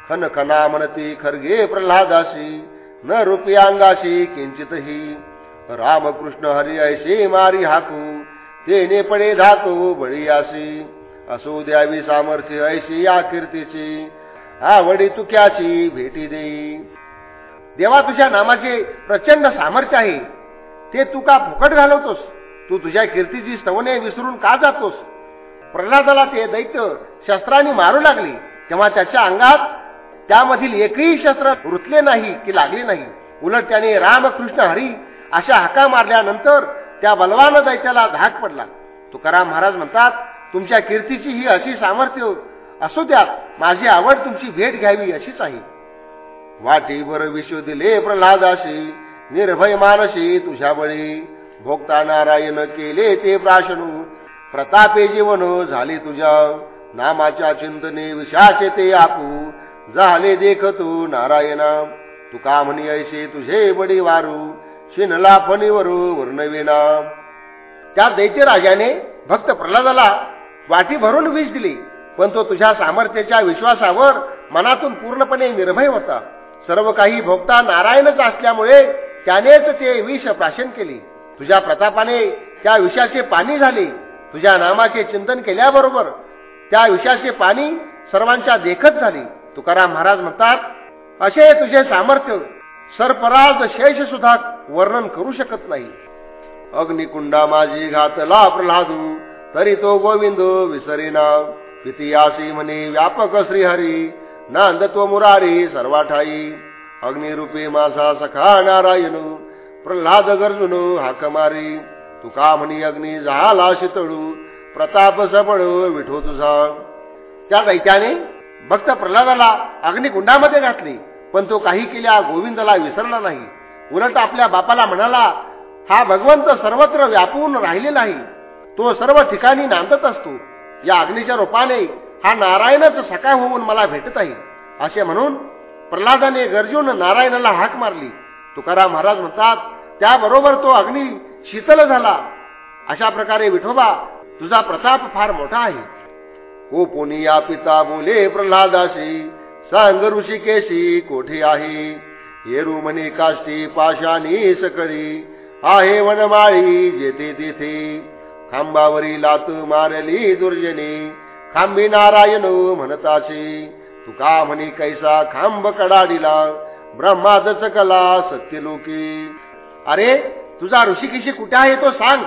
खनखना म्हणती खरगे प्रल्हादाशी न रूपी अंगाशी किंचितही. रामकृष्ण हरी ऐशी मारी हाकू तेने पडे धातू बळीयासी असो द्यावी सामर्थ्य ऐशी या कीर्तीची. आवडी तुक्याची भेटी देई देवा तुझ्या नामाचे प्रचंड सामर्थ्य आहे. ते तू का फुकट घालवतोस? तू तुझ्या कीर्तीची स्तवने विसरून का जातोस? प्रल्हादाला ते दैत्य शस्त्रांनी मारू लागले. तेव्हा त्याच्या अंगात त्यामधील एकही शस्त्र रुतले नाही की लागले नाही. उलट त्याने रामकृष्ण हरी अशा हाका मारल्यानंतर त्या बलवान दैत्याला धाक पडला. तुकाराम महाराज म्हणतात तुमच्या कीर्तीची ही अशी सामर्थ्य असू द्या माझी आवड तुमची भेट घ्यावी अशीच आहे. वाटीवर विश्व दिले प्रल्हादाशी निर्भय मानशी तुझ्या बळी भोगता नारायण केले ते प्राशनू प्रतापे जीवन झाले तुझ्या. नामाच्या चिंतने विषाचे ते आपू झाले देख तू नारायणा. तुका म्हणी ऐसे तुझे बडी वारू शिनला फणीवरू वर्णविना. त्या दैत्य राजाने भक्त प्रल्हादाला वाटी भरून विष दिली. पण तो तुझ्या सामर्थ्याच्या विश्वासावर मनातून पूर्णपणे निर्भय होता. सर्व काही भोगता नारायणच असल्यामुळे त्यानेच ते विष प्राशन केले. तुझ्या प्रतापाने त्या विषाचे पाणी झाले. तुझ्या नामाचे चिंतन केल्याबरोबर त्या विषाचे पाणी सर्वांच्या देखत झाले. तुकाराम महाराज म्हणतात असे तुझे सामर्थ्य सरपराज शेष सुद्धा वर्णन करू शकत नाही. अग्निकुंडा माझी घातला प्रल्हादू तरी तो गोविंद विसरेना. इतिहासी म्हणे व्यापक श्रीहरी नांदत्व मुरारी सर्वाठाई। अग्निरूपे माझा सखा नारायण प्रल्हाद गर्जुन हाक मारी तुका म्हणी अग्नी झाला शितळू प्रताप सबळ विठो तुझा। त्या दैत्याने भक्त प्रल्हादाला अग्निकुंडामध्ये घातले पण तो काही केल्या गोविंदाला विसरला नाही. उलट आपल्या बापाला म्हणाला हा भगवंत सर्वत्र व्यापून राहिलेला आहे तो सर्व ठिकाणी नांदत असतो. या अग्नीच्या रूपाने हा नारायणच सकाळ होऊन मला भेटत आहे. असे म्हणून प्रल्हादाने गरजून नारायणाला हाक मारली. तुकाराम महाराज म्हणतात त्याबरोबर तो अग्नी शीतल झाला. अशा प्रकारे विठोबा तुझा प्रताप फार मोठा आहे. ओ पुनिया या पिता बोले प्रल्हादाशी सांग ऋषिकेशी कोठे आहे? येरू म्हणे काष्टी पाशानी सकळी आहे वनमाळी जेथे तेथे. खांबावरी लात मारली दुर्जनी. खांबी नारायण म्हणताशी तुका म्हणे कैसा खांब कडाडीला ब्रह्मादच कला सत्य लोके. अरे तुझा ऋषिकेशी कुठे आहे तो सांग.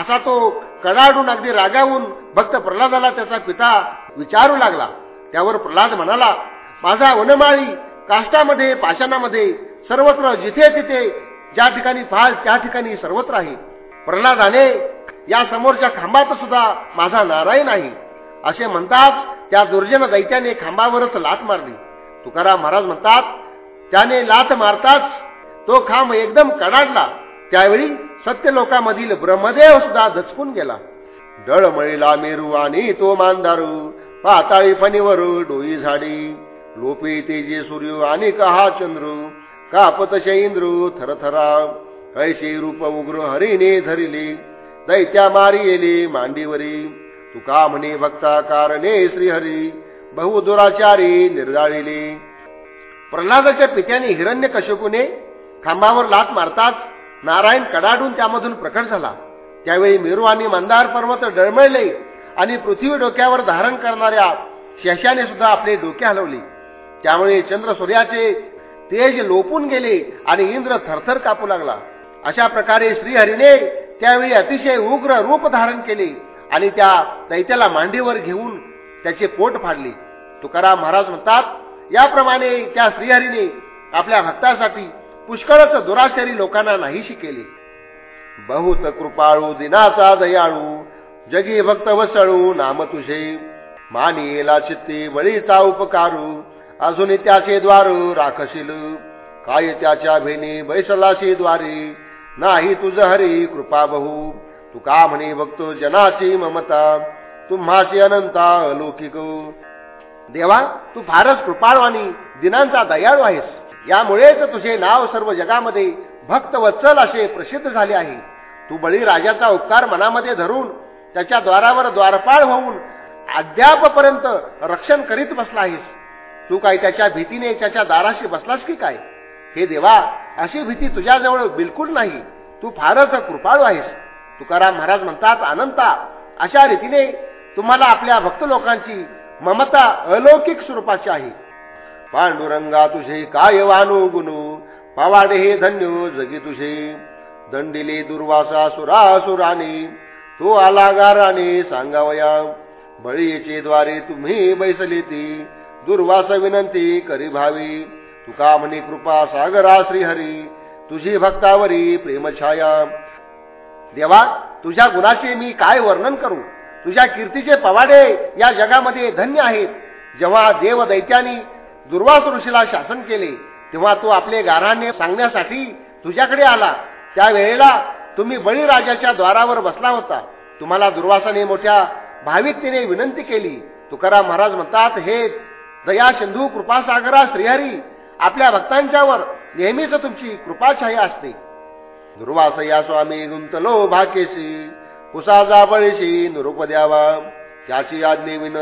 असा तो कडाडून अगदी रागावून भक्त प्रल्हादाला त्याचा पिता विचारू लागला. त्यावर प्रल्हाद म्हणाला माझा वनमाळी काष्टामध्ये पाषाणामध्ये सर्वत्र जिथे तिथे ज्या ठिकाणी फाल त्या ठिकाणी सर्वत्र आहे. प्रल्हादाने या समोरच्या खांबात सुद्धा माझा नारायण आहे. असे म्हणतात त्या दुर्जन दैत्याने खांबावरच लात मारली. तुकाराम महाराज म्हणतात त्याने लाथ मारताच तो खांब एकदम कडाडला. त्यावेळी सत्य लोकांमधील ब्रह्मदेव सुद्धा दचकून गेला. दळमळीला मेरू आणि तो मानदारू पाताळी फणीवरू डोई झाडी लोपे तेजे सूर्य आणि कहा चंद्रू कापत इंद्रू थरथरा ऐशी रूप उग्र हरिने धरिले. दैत्या मारी येले मांडीवरी. तुका म्हणे भक्ता कारणे श्रीहरी. बहुदुराचारी निर्जाळिले प्रल्हादाच्या पित्याने हिरण्य कशकुने खांबावर लात मारताच नारायण कडाडून त्यामधून प्रकट झाला. त्यावेळी मेरू आणि मंदार पर्वत डळमळले आणि पृथ्वी डोक्यावर धारण करणाऱ्या शशाने सुद्धा आपले डोके हलवले. त्यामुळे चंद्र सूर्याचे तेज लोपून गेले आणि इंद्र थरथर कापू लागला. अशा प्रकारे श्रीहरीने त्यावेळी अतिशय उग्र रूप धारण केले आणि त्या दैत्याला मांडीवर घेऊन त्याचे पोट फाडले. तुकाराम महाराज म्हणतात याप्रमाणे त्या श्रीहरीने आपल्या भक्तासाठी पुष्कळच दुराचारी लोकांना नाहीशी केले. बहुत कृपाळू दिनाचा दयाळू जगी भक्त वसळू नाम तुझे. मानेला चित्ते बळीचा उपकारू अजून त्याचे द्वार राखशील. काय त्याच्या भेने बैसलाशी द्वारे नाही तुझ हरी कृपा बहु. का म्हणे बघतो जनाची ममता? तुम्हाची अनंता अलौकिक. देवा तू फारच कृपाळू आणि दिनांचा दयाळू आहेस. यामुळेच तुझे नाव सर्व जगामध्ये भक्त वत्सल असे प्रसिद्ध झाले आहे. तू बळी राजाचा उपकार मनामध्ये धरून त्याच्या द्वारावर द्वारपाळ होऊन अद्यापपर्यंत रक्षण करीत बसला आहेस. तू काय त्याच्या भीतीने त्याच्या दाराशी बसलास की काय? हे देवा अशी भीती तुझ्याजवळ बिलकुल नाही. तू फारच कृपाळू आहेस. तुकाराम महाराज म्हणतात अनंता अशा रीतीने तुम्हाला आपल्या भक्त लोकांची ममता अलौकिक स्वरूपाची आहे. पांडुरंगा तुझे काय वानू गुणू पावाडे हे धन्य जगी तुझे. दंडिले दुर्वासा सुरासुराने. तो आलागाराने सांगावया. बळीचे द्वारे तुम्ही बैसले ती. दुर्वास विनंती करी भावी. तुका म्हणे कृपा सागरा श्रीहरी. तुझी भक्तावरी प्रेमछाया देवा तुझ्या गुणाचे मी काय वर्णन करू? तुझ्या कीर्तीचे पवाडे या जगामध्ये धन्य आहेत. जेव्हा देव दैत्यानी दुर्वास ऋषीला शासन केले तेव्हा तो आपले गाराने सांगण्यासाठी तुझ्याकडे आला. त्यावेळेला तुम्ही बळीराजाच्या द्वारावर बसला होता. तुम्हाला दुर्वासाने मोठ्या भाविकतेने विनंती केली. तुकाराम महाराज म्हणतात हे दया सिंधू कृपासागरा श्रीहरी. आपल्या भक्तांच्यावर नेहमीच तुमची कृपाछाया असते. दुर्वासया स्वामी गुंतलो भाकेशी कुसा जाबळीशी निरोप द्यावा. त्याची आज्ञे विन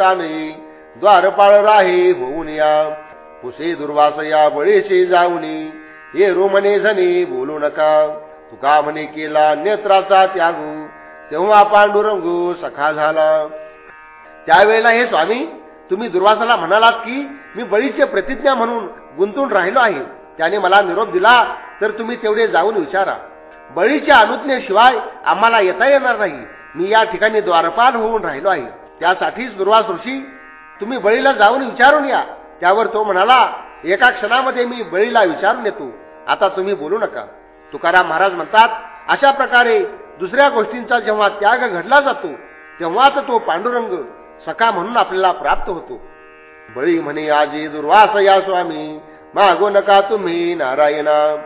नाही द्वारपाळ राही होऊन या. कुसे दुर्वासया बळीशी जाऊनी हे रोमने झनी बोलू नका. तुका म्हणे केला नेत्राचा त्यागू तेव्हा पांडुरंगू सखा झाला. त्यावेळेला हे स्वामी तुम्ही दुर्वासाला म्हणालात की मी बळीचे प्रतिज्ञा म्हणून गुंतून राहिलो आहे. त्याने मला निरोप दिला तर तुम्ही तेवढे जाऊन विचारा. बळीच्या अनुज्ञेशिवाय आम्हाला येता येणार नाही. मी या ठिकाणी द्वारपाल होऊन राहिलो आहे. त्यासाठीच दुर्वास ऋषी तुम्ही बळीला जाऊन विचारून या. त्यावर तो म्हणाला एका क्षणामध्ये मी बळीला विचारून येतो. आता तुम्ही बोलू नका. तुकाराम महाराज म्हणतात अशा प्रकारे दुसऱ्या गोष्टींचा जेव्हा त्याग घडला जातो तेव्हाच तो पांडुरंग सखा म्हणून आपल्याला प्राप्त होतो. बळी म्हणे आजी दुर्वास या स्वामी मागो नका तुम्ही नारायणा.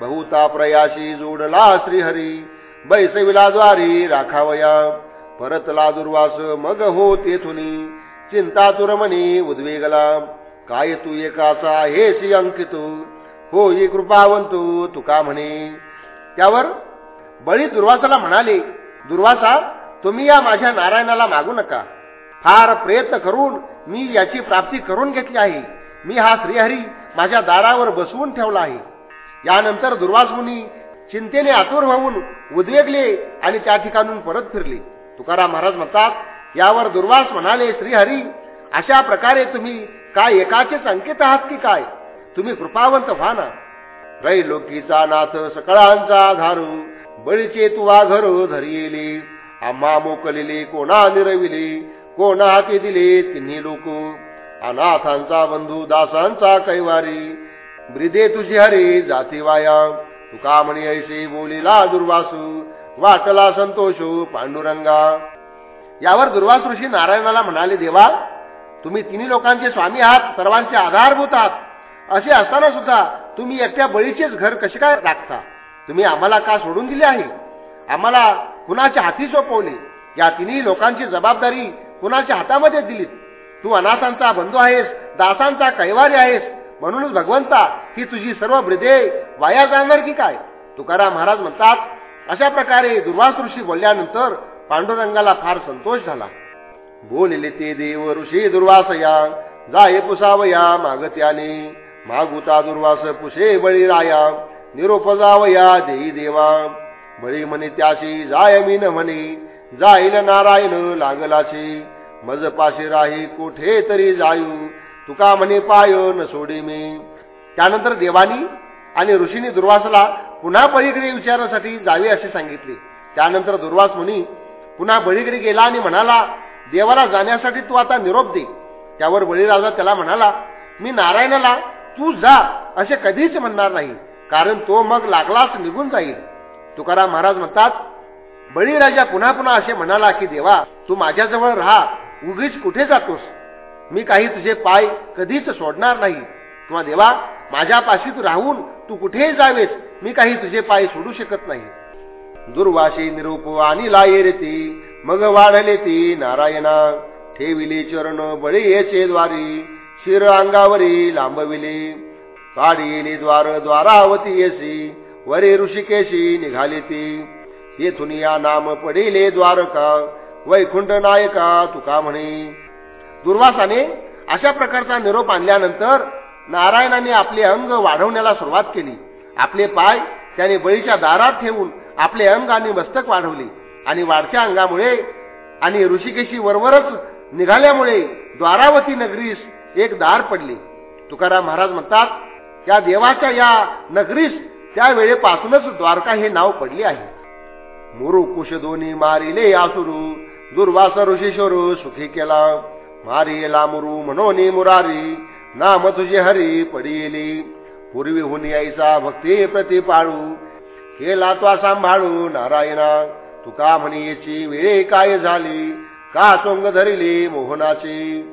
बहुता प्रयाशी जोडला श्रीहरी बैसविला द्वारी राखावया. परतला दुर्वास मग हो तेथुनी. चिंता तुरमणी उद्वेगला. काय तू एकाचा हेसी अंकित? हो ही कृपावंतू तुका म्हणे. त्यावर बळी दुर्वासाला म्हणाले दुर्वासा तुम्ही या माझ्या नारायणाला मागू नका. फार प्रयत्न करून मी याची प्राप्ती करून घेतली आहे. मी हा श्रीहरी माझ्या दारावर बसवून ठेवला आहे. यानंतर दुर्वास मुनी चिंतेने आतुर होऊन उद्वेगले आणि त्या ठिकाणून परत फिरले. तुकाराम महाराज म्हणतात यावर दुर्वास म्हणाले श्रीहरी अशा प्रकारे तुम्ही काय एकाचेच अंकित आहात की काय? तुम्ही कृपावंत व्हा ना. रै लोकीचा नाथ सकळांचा धारू बळीचे तुवा घर धरिले आम्हा मोकलेले कोणा निरविले कोणा हाती दिले तिन्ही लोक? अनाथांचा बंधू दासांचा कैवारी. ब्रिदे तुझी हरी जाती वाया. तुका म्हणी ऐसे बोलिला दुर्वासू. वाटला संतोषू पांडुरंगा. यावर दुर्वास ऋषी नारायणाला म्हणाले देवा तुम्ही तिन्ही लोकांचे स्वामी आहात सर्वांचे आधारभूत आहात. असे असताना सुद्धा तुम्ही एकट्या बळीचेच घर कसे काय राखता? तुम्ही आम्हाला का सोडून दिले आहे? आम्हाला कुणाच्या हाती सोपवले? या तिन्ही लोकांची जबाबदारी कुणाच्या हातामध्ये दिलीत? तू अनाथांचा बंधू आहेस दासांचा कैवारी आहेस. म्हणूनच भगवंता ही तुझी सर्व ब्रिदे वाया जाणार की काय? तुकाराम महाराज म्हणतात अशा प्रकारे दुर्वास ऋषी बोलल्यानंतर पांडुरंगाला फार संतोष झाला. बोलले ते देव ऋषी दुर्वासया जाय पुसावया मागत्याने. मागुता दुर्वास पुसे बळी राया निरोप जावया देई देवा. बळी म्हणे त्याशी जाय मी न म्हणे. जाईल नारायण लागलाचे मज पाशी राही कोठे तरी जायू. तुका म्हणे पाय न सोडी मी. त्यानंतर देवानी आणि ऋषीनी दुर्वासला पुन्हा बळीकडे विचारण्यासाठी जावे असे सांगितले. त्यानंतर दुर्वास मुनी पुन्हा बळीकडे गेला आणि म्हणाला देवाला जाण्यासाठी तू आता निरोप दे. त्यावर बळीराजा त्याला म्हणाला मी नारायणाला तू जा असे कधीच म्हणणार नाही कारण तो मग लागलाच निघून जाईल. तुकाराम महाराज म्हणतात बळीराजा पुन्हा पुन्हा असे म्हणाला की देवा तू माझ्याजवळ राहा. उगीच कुठे जातोस? मी काही तुझे पाय कधीच सोडणार नाही. किंवा देवा माझ्यापाशी तू राहून तू कुठेही जावेस? मी काही तुझे पाय सोडू शकत नाही. दुर्वाशी निरूप आणि लायेरती मग वाढले ती नारायणा. ठेविले चरण बळी येचे द्वारी शिर अंगावरी लांबविले. काढिले द्वार द्वारावती येसी वरे ऋषिकेशी निघाले ती. येथून या नाम पडिले द्वारका वैकुंठ नायका तुका म्हणे. दुर्वासाने अशा प्रकारचा निरोप आणल्यानंतर नारायणाने आपले अंग वाढवण्याला सुरुवात केली. आपले पाय त्याने बळीच्या दारात ठेवून आपले अंग आणि मस्तक वाढवले आणि वाढत्या अंगामुळे आणि ऋषिकेशी वरवरच निघाल्यामुळे द्वारावती नगरीस एक दार पडले. तुकाराम महाराज म्हणतात त्या देवाच्या या नगरीस त्या वेळेपासूनच द्वारका हे नाव पडले आहे. मुरु कुश दोन्ही मारिले आसुरू दुर्वास ऋषीश्वरू सुखी केला. मारिला मुरु म्हणून मुरारी नाम तुझे हरी पडिली पूर्वी हुन यायचा भक्ती प्रति पाळू केला तो सांभाळू नारायणा. तुका म्हणीची वेळ वेळे काय झाली? का चोंग धरिली मोहनाची?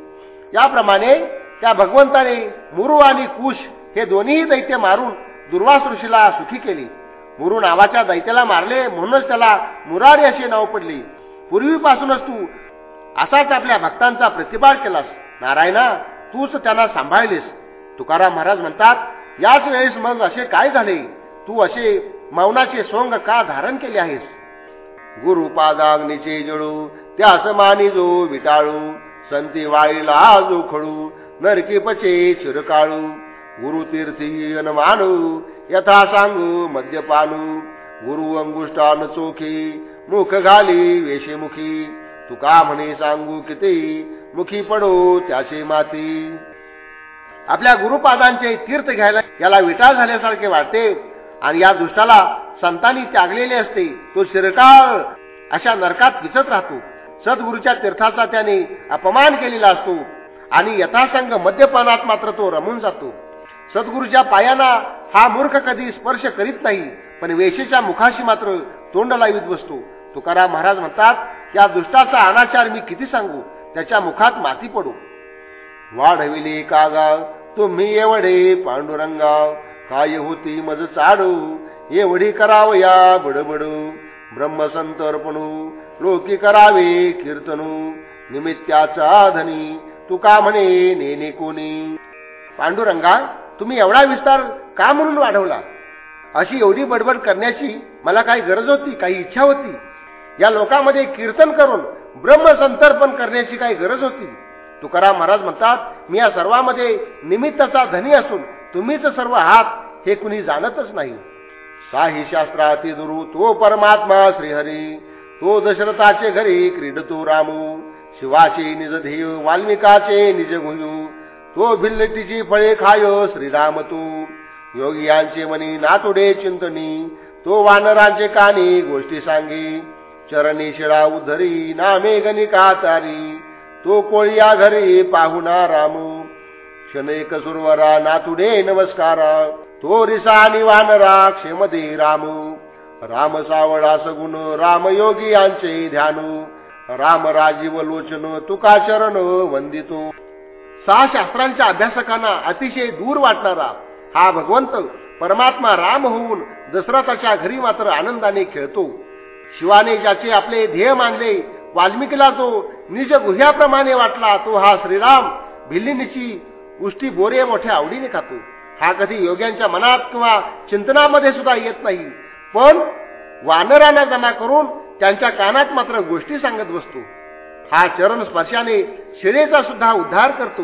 याप्रमाणे त्या भगवंताने मुरु आणि कुश हे दोन्ही दैत्य मारून दुर्वास ऋषीला सुखी केली. मुरु नावाच्या दैत्याला मारले म्हणूनच त्याला मुरारी असे नाव पडले. पूर्वीपासूनच तू असाच आपल्या भक्तांचा प्रतिबाळ केलास. नारायणा तूच त्यांना सांभाळलीस. तुकाराम महाराज म्हणतात याच वेळेस मग असे काय झाले? तू असे मौनाचे सोंग का धारण केले आहेस? गुरुपादाग्नीचे जळू त्यास मानी जो विटाळू संती वाळीला जो खडू नरकी पचे चिरकाळू गुरुतीर्थी मानू यथा सांगू मद्यपानू। गुरु अंगुष्टान चोखी मुख घाली वेशेमुखी। तुका म्हणे सांगू किती मुखी पडो त्याचे माती। आपल्या गुरुपादांचे तीर्थ घ्यायला याला विटाळ झाल्यासारखे वाटते आणि या दुष्टाला संतांनी त्यागलेले असते तो शिरकाळ अशा नरकात विचत राहतो। सद्गुरूच्या तीर्थाचा त्याने अपमान केलेला असतो आणि यथासंग मद्यपानात मात्र तो रमून जातो। सद्गुरूच्या पायांना हा मूर्ख कधी स्पर्श करीत नाही पण वेशेच्या मुखाशी मात्र तोंड लावित बसतो. तुकाराम महाराज म्हणतात या दुष्टाचा अनाचार मी किती सांगू? त्याच्या मुखात माती पडू. वाढविले कागा तुम्ही एवढे पांडुरंगा काय होती मज चाडू? एवढी करावया बडबडू. ब्रह्मसंतर्पणू लोकी करावे कीर्तनू. निमित्त्याचा धनी तुका म्हणे नेने कोणी. पांडुरंगा तुम्ही एवढा विस्तार का म्हणून वाढवला? अशी एवढी बडबड करण्याची मला काही गरज होती काही इच्छा होती. या लोकांमध्ये कीर्तन करून ब्रह्मसंतर्पण करण्याची काही गरज होती. तुकाराम महाराज म्हणतात मी या सर्वांमध्ये निमित्ताचा धनी असून तुम्हीच सर्व आहात हे कुणी जाणतच नाही. साही शास्त्राती दुरु तो परमात्मा श्रीहरी. तो दशरथाचे घरी क्रीडतो रामू. शिवाचे निज ध्येय वाल्मिकाचे निज गुयू तो भिल्लटीची फळे खायो श्रीराम तू. योगियांचे मनी नातुडे चिंतनी तो वानरांचे कानी गोष्टी सांगी. चरणी शिळा उधरी नामे गणिका तारी तो कोळिया घरी पाहुणा रामू. शनैक सुरवरा नातुडे नमस्कारा. तो रिसा वानरा क्षेमदे रामू. राम सावळा सगुण रामयोगी यांचे ध्यान. राम राजीव लोचन तुका चरण वंदितो. सहा शास्त्रांच्या अभ्यासकांना अतिशय दूर वाटणारा हा भगवंत परमात्मा राम होऊन दशरथाच्या घरी मात्र आनंदाने खेळतो. शिवाने ज्याचे आपले ध्येय मानले वाल्मिकीला जो निज गुह्याप्रमाणे वाटला तो हा श्रीराम भिल्लिनीची उष्टी बोरे मोठ्या आवडीने खातो. हा कधी योग्यांच्या मनात किंवा चिंतनामध्ये सुद्धा येत नाही पण वानरांना जमा करून त्यांच्या कानात मात्र गोष्टी सांगत बसतो. हा चरण स्पर्शाने शिळेचा सुद्धा उद्धार करतो.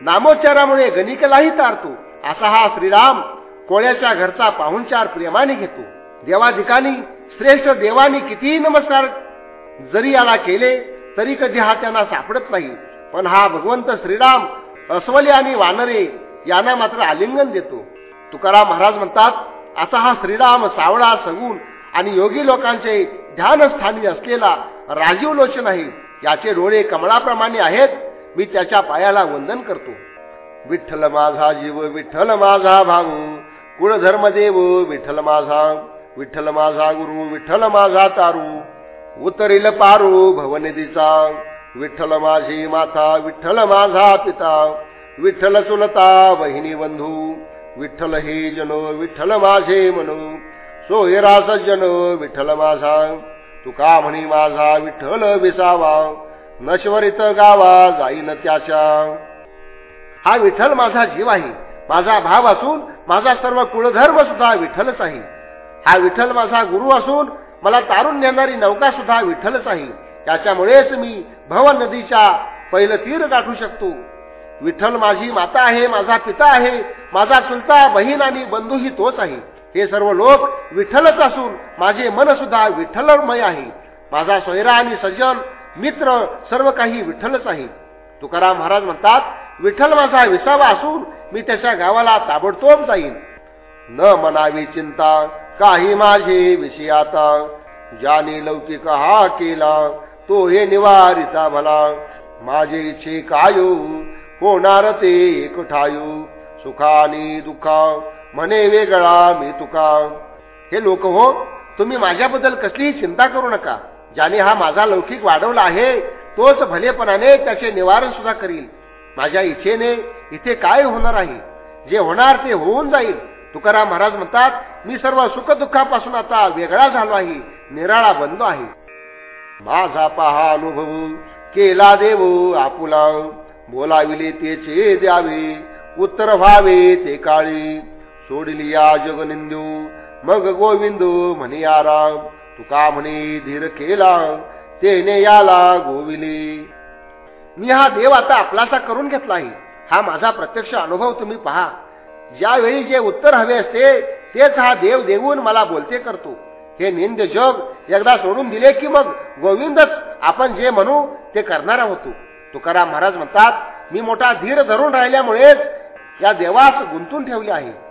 नामोच्चारामुळे गणिकेलाही तारतो. असा हा श्रीराम कोळ्याच्या घरचा पाहुणचार प्रेमाने घेतो. देवाधिकानी श्रेष्ठ देवानी कितीही नमस्कार जरी याला केले तरी कधी हा त्यांना सापडत नाही. पण हा भगवंत श्रीराम अस्वली आणि वानरे यांना मात्र आलिंगन देतो. तुकाराम महाराज म्हणतात असा हा श्रीराम सावळा सगून आणि योगी लोकांचे ध्यानस्थानी असलेला राजीव लोचन आहे. त्याचे डोळे कमळाप्रमाणे आहेत. मी त्याच्या पायाला वंदन करतो. विठ्ठल माझा जीव विठ्ठल माझा भाऊ कुळधर्म देव विठ्ठल माझा विठ्ठल माझा गुरु विठ्ठल माझा तारू उतरील पारू भवनिधीचा विठ्ठल माझी माता विठ्ठल माझा पिता विठ्ठल चुलता वहिनी बंधू विठ्ठल हे जनो विठ्ठल माझे म्हणू सोयरा सज्जन विठ्ठल माझा तुका म्हणी माझा विठ्ठल विसावा. नश्वरित गावा जाईन त्याच्या. हा विठ्ठल माझा जीव आहे. माझा भाव असून माझा सर्व कुळधर्म सुद्धा विठ्ठलच आहे. हा विठ्ठल माझा गुरु असून मला तारून नेणारी नौका सुद्धा विठ्ठलच आहे. त्याच्यामुळेच मी भव नदीच्या पहिलं तीर गाठू शकतो. विठ्ठल माझी माता आहे माझा पिता आहे माझा चुलता बहीण आणि बंधूही तोच आहे. हे सर्व लोक विठ्ठलच असून माझे मन सुद्धा विठ्ठलमय आहे. माझा सोयरा आणि सज्जन मित्र सर्व काही विठ्ठलच आहे. तुकाराम महाराज म्हणतात विठ्ठल माझा विसावा असून मी त्याच्या गावाला ताबडतोब जाईन. न मनावी चिंता काही माझे विषयाता ज्याने लौकिक हा केला तो हे निवारिता भला. माझे इच्छे कायू हो? होणार ते एक ठायू. सुखानी दुःखा म्हणे वेगळा मी तुका. हे लोक हो तुम्ही माझ्याबद्दल कसलीही चिंता करू नका. ज्याने हा माझा लौकिक वाढवला आहे तोच भलेपणाने त्याचे निवारण सुद्धा करील. माझ्या इच्छेने इथे काय होणार आहे? जे होणार ते होऊन जाईल. तुकाराम महाराज म्हणतात मी सर्व सुखदुःखापासून आता वेगळा झालो आहे निराळा बंद आहे. माझा पहा अनुभव केला देव आपुला. बोलाविले तेचे द्यावे उत्तर व्हावे ते काळी. सोडली या जगनिंदू मग गोविंदू म्हणे आराम तुका म्हणे धीर केला तेने याला गोविली. मी हा देव आता आपलासा करून घेतला आहे. हा माझा प्रत्यक्ष अनुभव तुम्ही पहा. ज्यावेळी जे उत्तर हवे असते तेच हा देव देऊन मला बोलते करतो. हे निंद जग एकदा सोडून दिले की मग गोविंदच आपण जे म्हणू ते करणारा होतो तुकाराम महाराज म्हणतात मी मोठा धीर धरून राहिल्यामुळेच या देवास गुंतून ठेवले आहे.